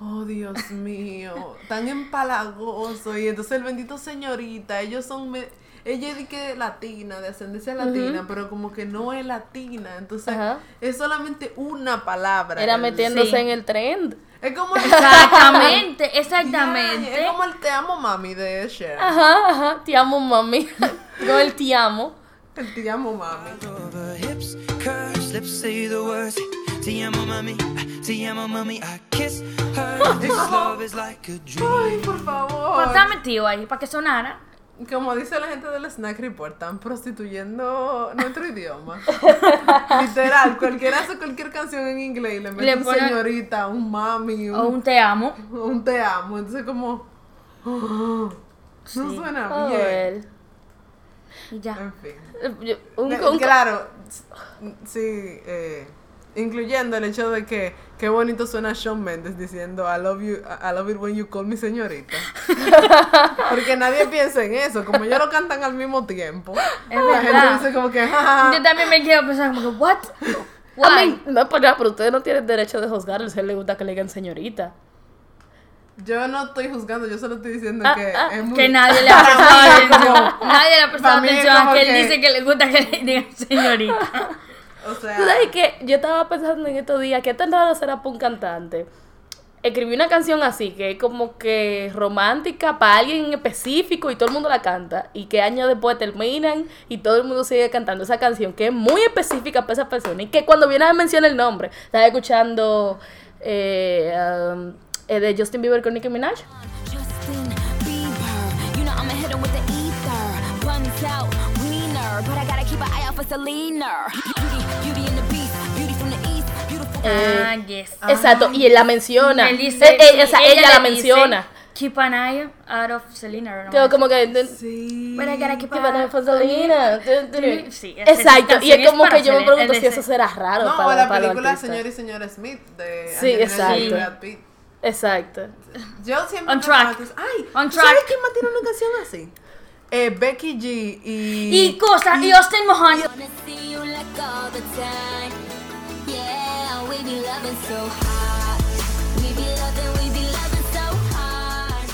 oh Dios mío, tan empalagoso. Y entonces el bendito señorita, ellos son, me- ella es de que latina, de ascendencia latina, pero como que no es latina. Entonces es solamente una palabra. Era El- metiéndose Sí. en el trend. Es como el, Exactamente, es exactamente. como el te amo mami de Cher. Ajá, ajá. Te amo, mami. no el te amo. El te amo mami. Te amo, mami. Te amo, mami. I kiss her. This love is like a dream. Ay, por favor. Pues estaba metido ahí para que sonara. Como dice la gente del Snack Report, están prostituyendo nuestro idioma. Literal, cualquiera hace cualquier canción en inglés y le mete Le un pone- señorita, un mami, un, O un te amo. un te amo. Entonces como... no suena Oh, bien. él. Y ya. En fin. Eh, yo- un- un- claro, s- sí, eh, incluyendo el hecho de que qué bonito suena Shawn Mendes diciendo I love you, I love it when you call me señorita. Porque nadie piensa en eso, como ellos lo cantan al mismo tiempo. Es la verdad. gente dice como que "Ja, Yo ja, también me quedo pensando como que, ¿what? Why? no por nada, pero ustedes no tienen derecho de juzgarlo. Si a él le gusta que le digan señorita. Yo no estoy juzgando, yo solo estoy diciendo Ah, que ah, es muy Que nadie le ha prestado atención. Nadie le ha prestado atención a que él que- dice que le gusta que le digan señorita. O sea, ¿Tú sabes qué? Yo estaba pensando en estos días, ¿qué tan raro será para un cantante? Escribí una canción así, que es como que romántica para alguien en específico y todo el mundo la canta. Y que años después terminan y todo el mundo sigue cantando esa canción, que es muy específica para esa persona. Y que cuando viene a mencionar el nombre, estaba escuchando eh, um, eh, de Justin Bieber con Nicki Minaj. Justin ah, yes. Exacto, y él la menciona. Él dice, Eh, eh, sí, o sea, ella, la menciona. Keep an eye out of Selena. ¿no? Que como que... sí. But I gotta keep Que an eye Fasolina. Sí, esa Exacto, y es como que yo me Selena, pregunto si eso será raro No, para, la para película. Señor y Señora Smith de Sí, exacto. Brad Pitt. Exacto. Yo siempre On track. antes, ay, On ¿tú ¿sabes track. quién más tiene una canción así? Eh, Becky G y... Y cosas, y Austin Mohan. Wanna see you like all the time. Yeah, we be loving so hard. We be loving, we be loving so hard.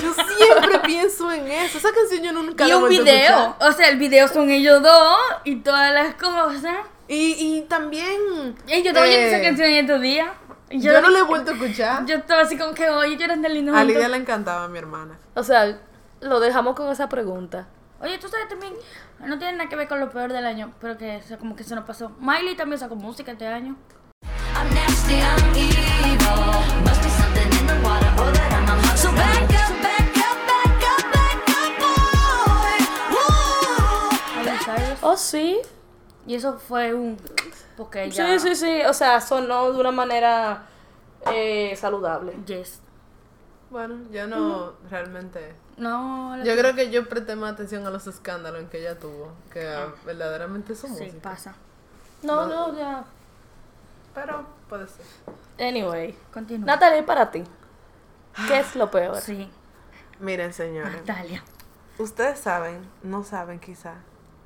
Yo siempre pienso en eso. Esa canción yo nunca Y la he un video. O sea, el video son ellos dos y todas las cosas. Y, y también... Y yo estaba oyendo esa eh, canción en estos días. Y Yo, no la he vuelto a escuchar. Yo estaba así como que, oye, yo era de lindo. A Lidia le encantaba a mi hermana. O sea, lo dejamos con esa pregunta. Oye, tú sabes también, no tiene nada que ver con lo peor del año, pero que o sea, como que se nos pasó. Miley también sacó música este año. Oh, sí. Y eso fue un... Porque ella... Sí, sí, sí. O sea, sonó de una manera eh, saludable. Yes. Bueno, yo no realmente... No, Yo creo que yo presté más atención a los escándalos en que ella tuvo que a verdaderamente su Sí, música. pasa. No, no, ya. pero puede ser. Anyway. Continúa. Natalie, para ti, ¿qué es lo peor? Sí, Miren, señores, Natalia. ustedes saben, no saben quizá,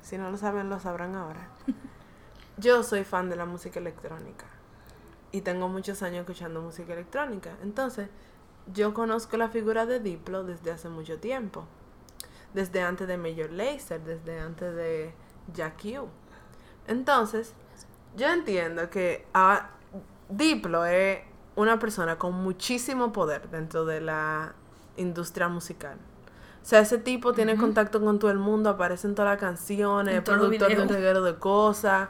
si no lo saben lo sabrán ahora. Yo soy fan de la música electrónica y tengo muchos años escuchando música electrónica. Entonces, yo conozco la figura de Diplo desde hace mucho tiempo. Desde antes de Major Lazer, desde antes de Jack U. Entonces, yo entiendo que ah, Diplo es una persona con muchísimo poder dentro de la industria musical. O sea, ese tipo tiene contacto con todo el mundo, aparece en todas las canciones, es productor de un reguero de cosas.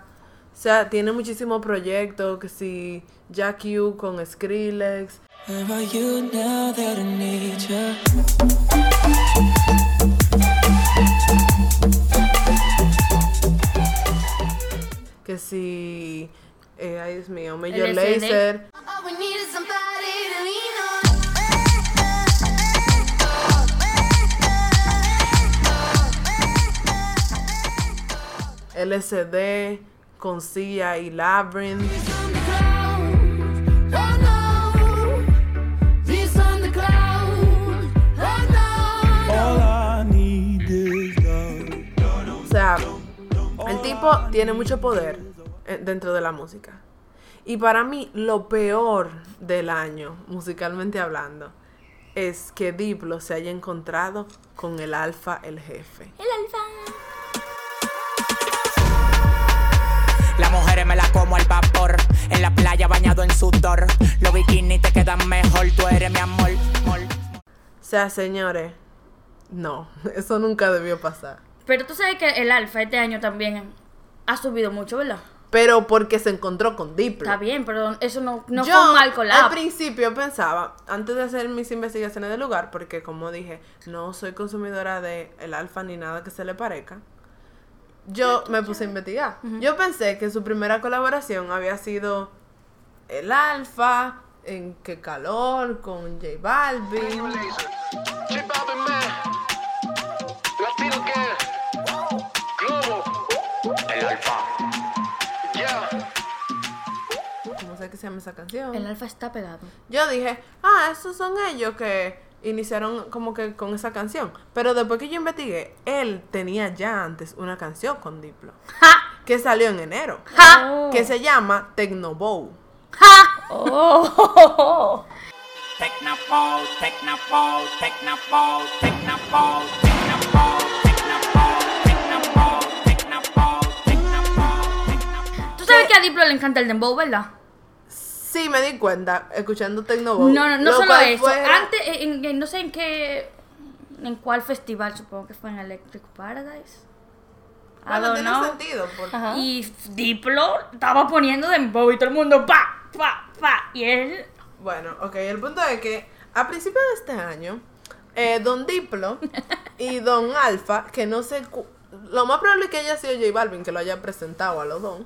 O sea, tiene muchísimos proyectos, que si Jack U con Skrillex, Where are you now that I need you? que si, eh, ay Dios mío, Major on. LSD, con Sia y Labyrinth. Tiene mucho poder eh, dentro de la música. Y para mí, lo peor del año, musicalmente hablando, es que Diplo se haya encontrado con el alfa, el jefe. El alfa. Las mujeres me la como al vapor. En la playa bañado en sudor. Los bikinis te quedan mejor. Tú eres mi amor. mol. O sea, señores, no, eso nunca debió pasar. Pero tú sabes que el alfa este año también ha subido mucho, ¿verdad? Pero porque se encontró con Diplo. Está bien, pero eso no, no Yo fue un mal al collab. principio pensaba, antes de hacer mis investigaciones del lugar, porque como dije, no soy consumidora de el alfa ni nada que se le parezca, yo me puse a investigar. Yo pensé que su primera colaboración había sido el alfa, en qué calor, con J Balvin. se llama esa canción. El alfa está pegado. Yo dije, ah, esos son ellos que iniciaron como que con esa canción. Pero después que yo investigué, él tenía ya antes una canción con Diplo. Que salió en enero. Que se llama Tecnobow. ¡Ja! ¿Tú sabes que a Diplo le encanta el dembow, verdad? Sí, me di cuenta escuchando Tecnobow. No, no, no lo solo eso. fue- Antes, en, en- no sé en qué, en cuál festival, supongo que fue en Electric Paradise. Bueno, tiene know. sentido. porque-. Y Diplo estaba poniendo dembow y todo el mundo pa, pa, pa. Y él, Bueno, ok, el punto es que a principios de este año, eh, Don Diplo y Don Alfa, que no sé, cu- lo más probable es que haya sido J Balvin que lo haya presentado a los dos.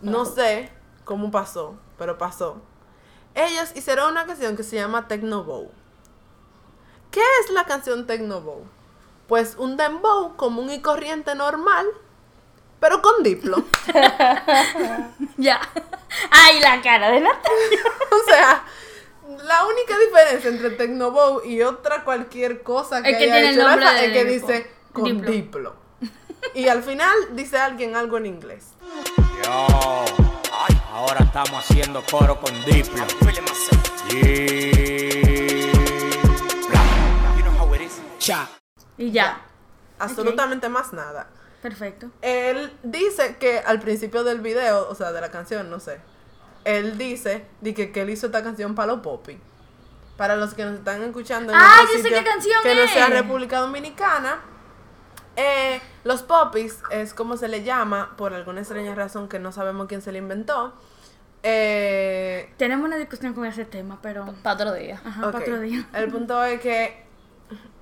No sé cómo pasó, pero pasó. Ellos hicieron una canción que se llama Tecnobow. ¿Qué es la canción Tecnobow? Pues un dembow común y corriente normal, pero con Diplo. ya. Ay, la cara de Natalia. O sea, la única diferencia entre Tecnobow y otra cualquier cosa que Es que haya hecho es que Diplo. dice con Diplo. Diplo. Y al final dice alguien algo en inglés. Yo, ahora estamos haciendo coro con Diplo. Cha. Y ya. Absolutamente más nada. Perfecto. Él dice que al principio del video, o sea, de la canción, no sé. Él dice di que, que él hizo esta canción para los popis. Para los que nos están escuchando en Ah, otro yo sé qué canción que no sea. República Dominicana. Eh, los popis es como se le llama, por alguna extraña razón que no sabemos quién se le inventó. Eh, Tenemos una discusión con ese tema, pero. Para otro día. Ajá, otro día. El punto es que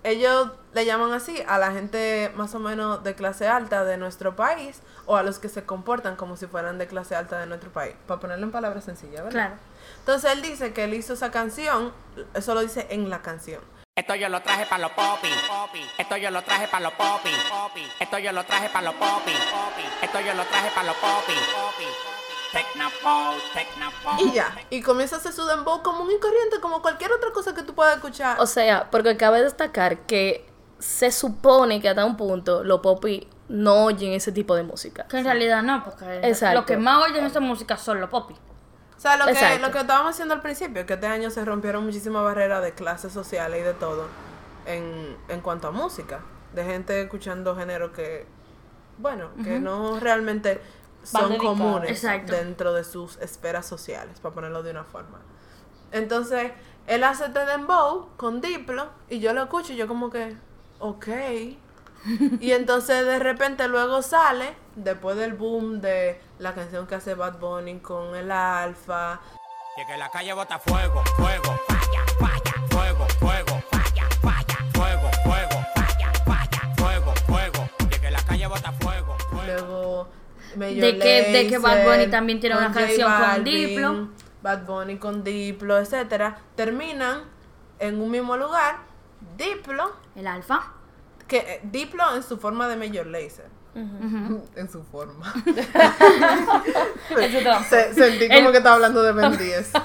ellos le llaman así a la gente más o menos de clase alta de nuestro país o a los que se comportan como si fueran de clase alta de nuestro país. Para ponerlo en palabras sencillas, ¿verdad? Claro. Entonces él dice que él hizo esa canción, eso lo dice en la canción. Esto yo lo traje para los popis. Esto yo lo traje para los popis. Esto yo lo traje para los popis. Esto yo lo traje para los popis. Y ya. Y comienza a hacer su dembow común y corriente, como cualquier otra cosa que tú puedas escuchar. O sea, porque cabe destacar que se supone que hasta un punto los popis no oyen ese tipo de música. Que en realidad no, porque Exacto. lo que más oyen esa música son los popis. O sea, lo que, lo que estábamos haciendo al principio, que este año se rompieron muchísimas barreras de clases sociales y de todo en, en cuanto a música. De gente escuchando género que, bueno, que no realmente son comunes Exacto. dentro de sus esferas sociales, para ponerlo de una forma. Entonces, él hace este dembow con Diplo y yo lo escucho y yo como que, ok. y entonces de repente luego sale, después del boom de la canción que hace Bad Bunny con el Alfa, Y que la calle bota fuego, fuego, falla, falla, fuego, fuego, falla, falla, fuego, fuego, falla, falla, fuego, fuego. Y que la calle bota fuego, fuego. luego Major De que- de que Bad Bunny también tiene una canción con Balvin, Diplo. Bad Bunny con Diplo, etcétera, terminan en un mismo lugar, Diplo, El alfa. Que eh, Diplo en su forma de Major Lazer. En su forma. Se- sentí como El- que estaba hablando de Ben 10.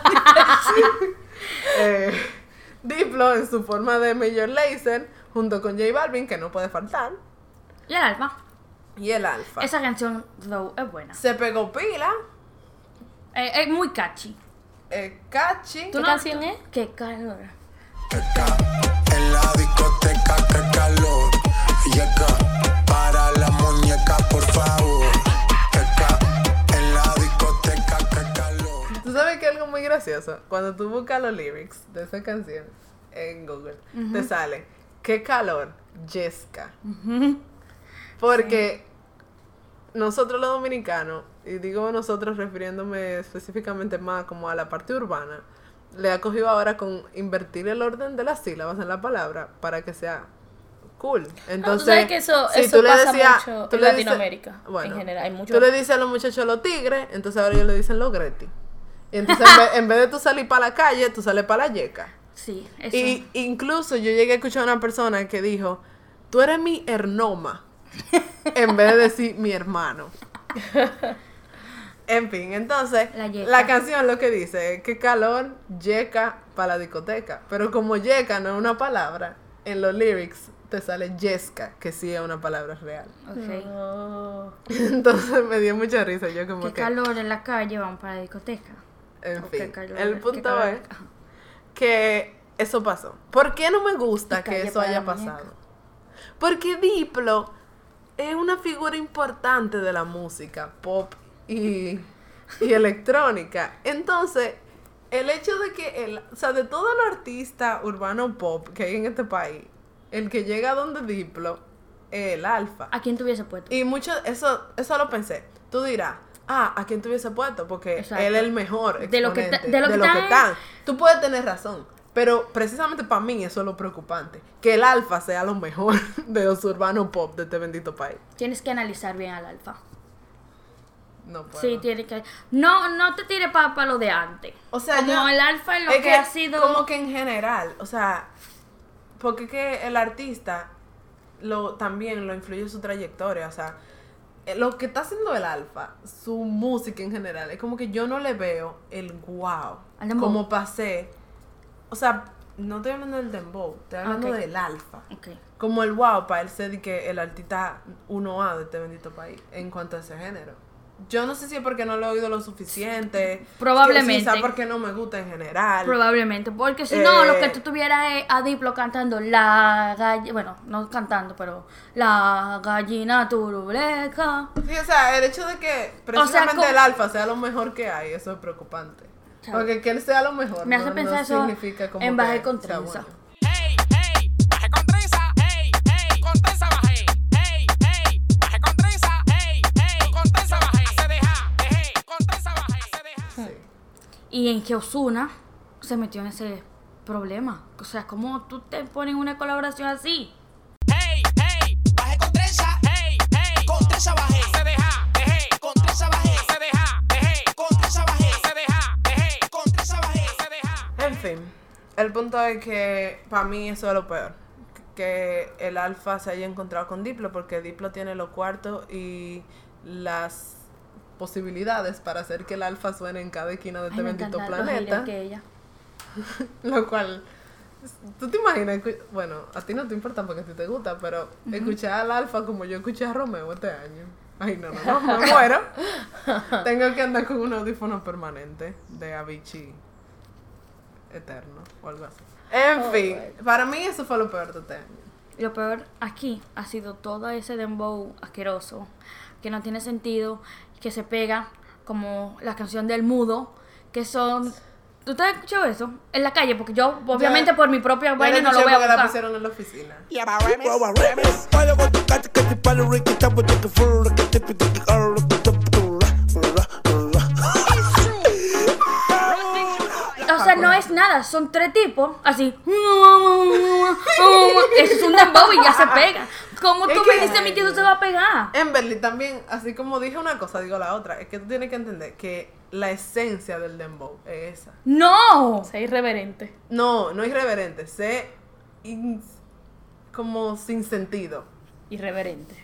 Eh, Diplo en su forma de Major Lazer, junto con J Balvin, que no puede faltar, Y el alfa. y el Alfa. Esa canción, though, es buena. Se pegó pila, Eh, es muy catchy. eh, catchy. ¿Qué canción es? Qué calor. En la discoteca, que calor. Para la muñeca, por favor. Teca, en la discoteca, que calor. Tú sabes que algo muy gracioso, cuando tú buscas los lyrics de esa canción en Google, te sale, qué calor, Jessica. Porque nosotros los dominicanos, y digo nosotros refiriéndome específicamente más como a la parte urbana, le ha cogido ahora con invertir el orden de las sílabas en la palabra para que sea cool. Entonces, sabes que eso- si eso tú le pasa decías- mucho tú en le dices- Latinoamérica, en general, hay mucho- Tú le dices a los muchachos los tigres, entonces ahora ellos le dicen los Greti. Y entonces en vez, en vez de tú salir para la calle, tú sales para la yeca. Sí, eso. Y incluso yo llegué a escuchar a una persona que dijo, tú eres mi hernoma, en vez de decir mi hermano. En fin, entonces, La la, canción lo que dice es que calor, yeca para la discoteca. Pero como yeca no es una palabra, en los lyrics te sale yesca, que sí es una palabra real. Entonces me dio mucha risa. Yo como Qué que... calor en la calle, vamos para la discoteca. En fin, calor, el punto es que eso pasó. ¿Por qué no me gusta que eso haya pasado? Porque Diplo es una figura importante de la música pop y, y electrónica. Entonces, el hecho de que, el, o sea, de todos los artistas urbano pop que hay en este país, el que llega a donde Diplo es el alfa. ¿A quién te hubiese puesto? Y mucho, eso, eso lo pensé. Tú dirás, ah, ¿a quién te hubiese puesto? Porque Exacto. él es el mejor De lo que ta- de lo que está- están. Tú puedes tener razón. Pero precisamente para mí eso es lo preocupante. Que el alfa sea lo mejor de los urbanos pop de este bendito país. Tienes que analizar bien al alfa. No puedo. Sí, tienes que. No, no te tires para lo de antes. O sea, como yo- el alfa es lo es que, ha sido. Como que en general, o sea, porque que el artista lo también lo influye su trayectoria, o sea, eh, lo que está haciendo el alfa, su música en general, es como que yo no le veo el wow, como pasé, o sea, no estoy hablando del dembow, estoy hablando del alfa. Como el wow para él ser que el artista 1A de este bendito país en cuanto a ese género. Yo no sé si es porque no lo he oído lo suficiente. Probablemente. Quizá porque no me gusta en general. Probablemente, porque si no, Eh, lo que tú tuvieras es a Diplo cantando la gallina, bueno, no cantando, pero la gallina turuleca. Sí, o sea, el hecho de que precisamente el alfa sea lo mejor que hay, eso es preocupante. Porque que él sea lo mejor Me hace no, no pensar eso significa como en Baje con Trenza. bueno. Y en que Osuna se metió en ese problema. O sea, ¿cómo tú te pones una colaboración así? Hey, hey, bajé con trenza, hey, hey, con trenza bajé, se deja, dejé, con trenza bajé, se deja, dejé, con trenza bajé, se deja, dejé, con trenza bajé, se deja. En fin, el punto es que para mí eso es lo peor. Que el alfa se haya encontrado con Diplo, porque Diplo tiene los cuartos y las posibilidades para hacer que el alfa suene en cada esquina de este bendito planeta. que ella. Lo cual, tú te imaginas, bueno, a ti no te importa porque a ti te gusta, pero escuchar al alfa como yo escuché a Romeo este año. Ay, no, no, no, me muero. Tengo que andar con un audífono permanente de Avicii eterno o algo así. En fin, para mí eso fue lo peor de este año. Lo peor aquí ha sido todo ese dembow asqueroso, que no tiene sentido, que se pega como la canción del mudo, que son... ¿Tú te has escuchado eso? En la calle, porque yo, obviamente, por mi propia vaina no lo voy a porque la buscar. pusieron en la oficina. No es nada, son tres tipos, así. Eso es un dembow y ya se pega. ¿Cómo Es tú que- me dices a mí que eso se va a pegar? Emberly también, así como dije una cosa, digo la otra. Es que tú tienes que entender que la esencia del dembow es esa. ¡No! Sea irreverente. No, no irreverente, sé in- como sin sentido. Irreverente.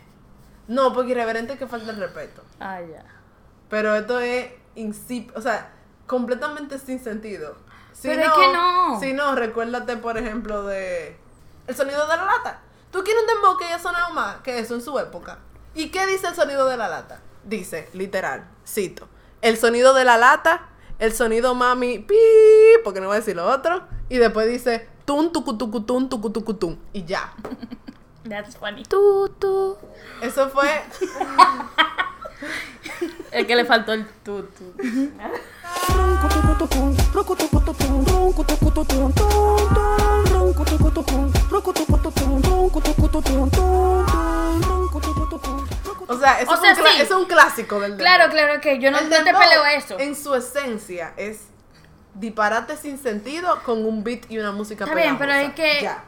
No, porque irreverente es que falta el respeto. Ah, ya. Pero esto es insípido, o sea, completamente sin sentido. Si Pero es que no. Si no, recuérdate, por ejemplo, de el sonido de la lata. ¿Tú quieres un dembow que haya sonado más que eso en su época? ¿Y qué dice el sonido de la lata? Dice, literal, cito, el sonido de la lata, el sonido mami, pi, porque no voy a decir lo otro, y después dice, tun, tucu, tucu, tun, tucu, tucu, tun, y ya. That's funny. Tú, tú. Eso fue Es que le faltó el tú. O sea, eso, O es, sea, un sí. es un clásico del Claro, dembow. claro que yo no, no te peleo eso. En su esencia es disparate sin sentido con un beat y una música Está bien, pero pegajosa. es que- Ya.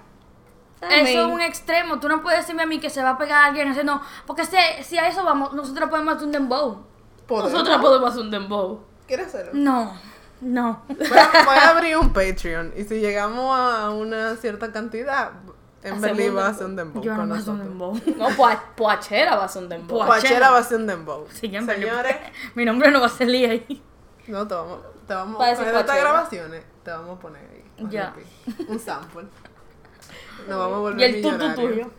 Eso es un extremo. Tú no puedes decirme a mí que se va a pegar a alguien haciendo. Porque si, si a eso vamos, nosotros podemos hacer un dembow. Podemos. Nosotros podemos hacer un dembow. ¿Quieres hacerlo? No, no. Voy a, voy a abrir un Patreon y si llegamos a una cierta cantidad, en Berlín va a hacer un dembow Yo no a hacer un nosotros. dembow. No, Poa- Poachera va a ser un dembow. Poa- Coachella va a ser un dembow. Sí, Señores, Mi nombre no va a salir ahí. no, te vamos, te vamos Va a a poner estas grabaciones, te vamos a poner ahí. un Ya. Un sample. Nos vamos a volver Y el tutu tuyo.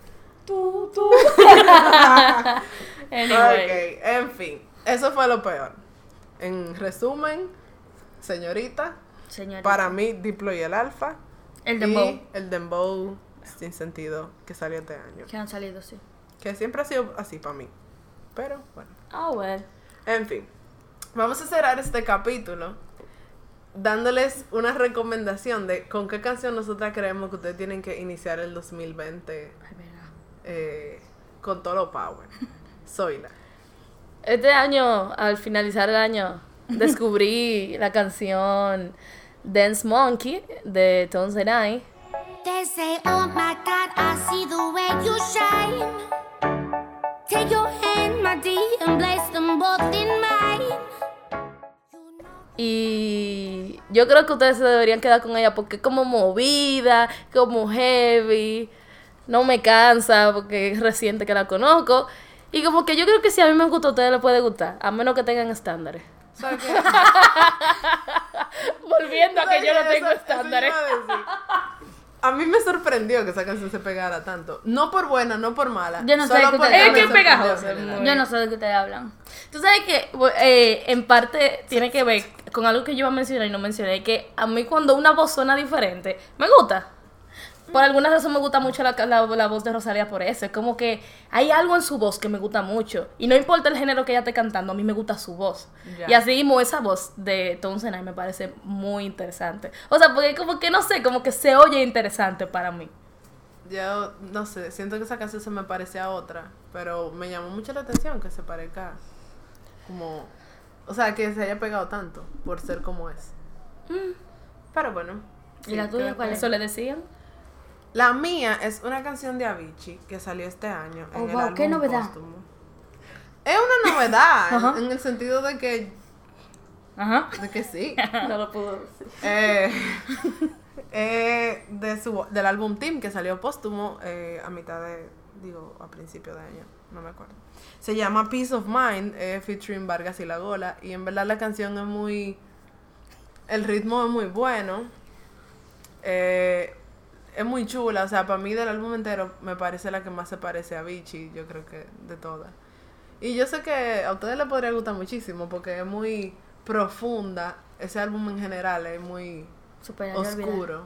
Tú, tú. Ok, anyway. en fin, eso fue lo peor. En resumen, señorita, Señorita. para mí Diplo y el Alfa. El y dembow. el dembow sin sentido que salió este año. Que han salido, sí. Que siempre ha sido así para mí. Pero bueno. Ah, bueno. En fin, vamos a cerrar este capítulo dándoles una recomendación de con qué canción nosotras creemos que ustedes tienen que iniciar el 2020 Ay, eh, con todo lo power. Zoila. Este año, al finalizar el año, descubrí la canción Dance Monkey de Tones and I. They say, oh my God, I see the way you shine. Take your hand, my dear, and place them both in mine. Y yo creo que ustedes se deberían quedar con ella porque como movida, como heavy, no me cansa porque es reciente que la conozco. Y como que yo creo que si a mí me gusta, a ustedes les puede gustar, a menos que tengan estándares. Volviendo a que yo no tengo eso estándares. a mí me sorprendió que esa canción se pegara tanto. No por buena, no por mala. Yo no sé de qué ustedes hablan. Es que muy- Yo no sé de qué ustedes hablan. Tú sabes que eh, en parte tiene que ver con algo que yo iba a mencionar y no mencioné, que a mí cuando una voz suena diferente, me gusta. Por alguna razón me gusta mucho la, la- la voz de Rosalía por eso. Es como que hay algo en su voz que me gusta mucho. Y no importa el género que ella esté cantando, a mí me gusta su voz. Y así mismo esa voz de Tom Senai me parece muy interesante. O sea, porque como que no sé, como que se oye interesante para mí. Yo no sé, siento que esa canción se me parece a otra, pero me llamó mucho la atención que se parezca como, o sea, que se haya pegado tanto por ser como es. Pero bueno. ¿Y la sí, tuya creo cuál es? Eso le decían. La mía es una canción de Avicii que salió este año en Oh, el wow, álbum qué novedad. póstumo. Es una novedad en el sentido de que Ajá. de que sí. No lo puedo decir. Eh, eh, de su, del álbum Team que salió póstumo eh, a mitad de, digo, a principio de año, no me acuerdo. Se llama Peace of Mind, eh, featuring Vargas y La Gola, y en verdad la canción es muy... El ritmo es muy bueno. Eh, es muy chula, o sea, para mí del álbum entero me parece la que más se parece a Vichy, yo creo que de todas. Y yo sé que a ustedes les podría gustar muchísimo porque es muy profunda. Ese álbum en general es muy oscuro.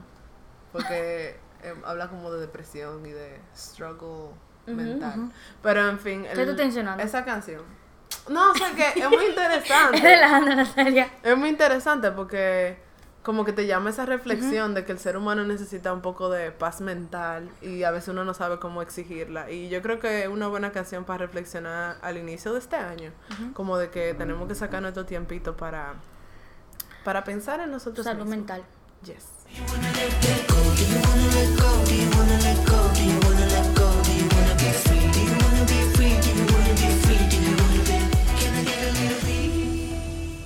Porque eh, habla como de depresión y de struggle mental. Pero en fin. Esa canción. No, o sea que es muy Es interesante. Es muy interesante porque como que te llama esa reflexión de que el ser humano necesita un poco de paz mental y a veces uno no sabe cómo exigirla. Y yo creo que es una buena canción para reflexionar al inicio de este año, como de que tenemos que sacar nuestro tiempito para, para pensar en nosotros Salud mismos. mental. Yes.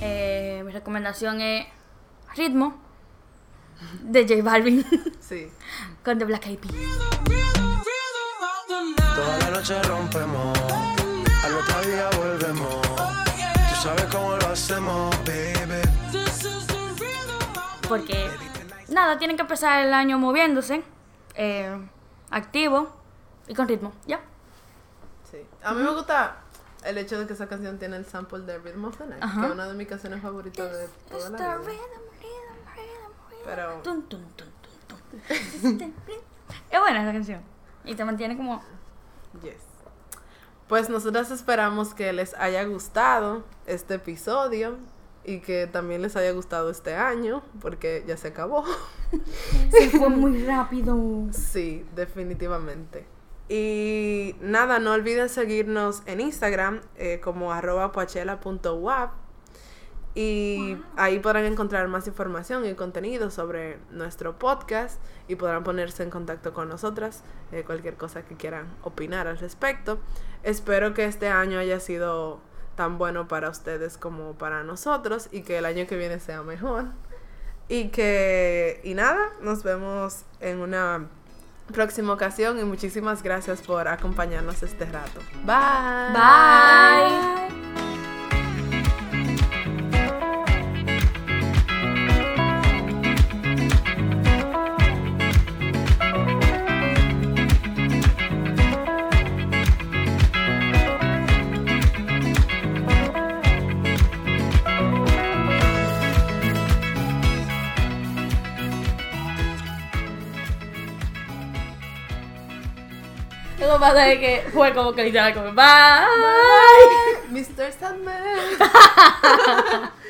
Eh, mi recomendación es Ritmo de J Balvin Sí. con The Black Eyed Peas. Toda la noche rompemos, al otro día volvemos. Tú sabes cómo lo hacemos, baby. Porque, nada, tienen que empezar el año moviéndose, eh, activo y con ritmo, ¿ya? Sí. A mí me gusta el hecho de que esa canción tiene el sample de Rhythm of the Night, Ajá. que es una de mis canciones favoritas de toda la vida. Pero Tun, tun, tun, es buena esa canción. Y te mantiene como... Yes. Pues nosotras esperamos que les haya gustado este episodio y que también les haya gustado este año, porque ya se acabó. Se fue muy rápido. sí, definitivamente. Y nada, no olviden seguirnos en Instagram eh, como arroba poachela.wap y ahí podrán encontrar más información y contenido sobre nuestro podcast y podrán ponerse en contacto con nosotras, eh, cualquier cosa que quieran opinar al respecto. Espero que este año haya sido tan bueno para ustedes como para nosotros y que el año que viene sea mejor. Y que, y nada, nos vemos en una próxima ocasión y muchísimas gracias por acompañarnos este rato. Bye. Bye. Que pasa es que fue como que literal como bye. Mr. Sandman.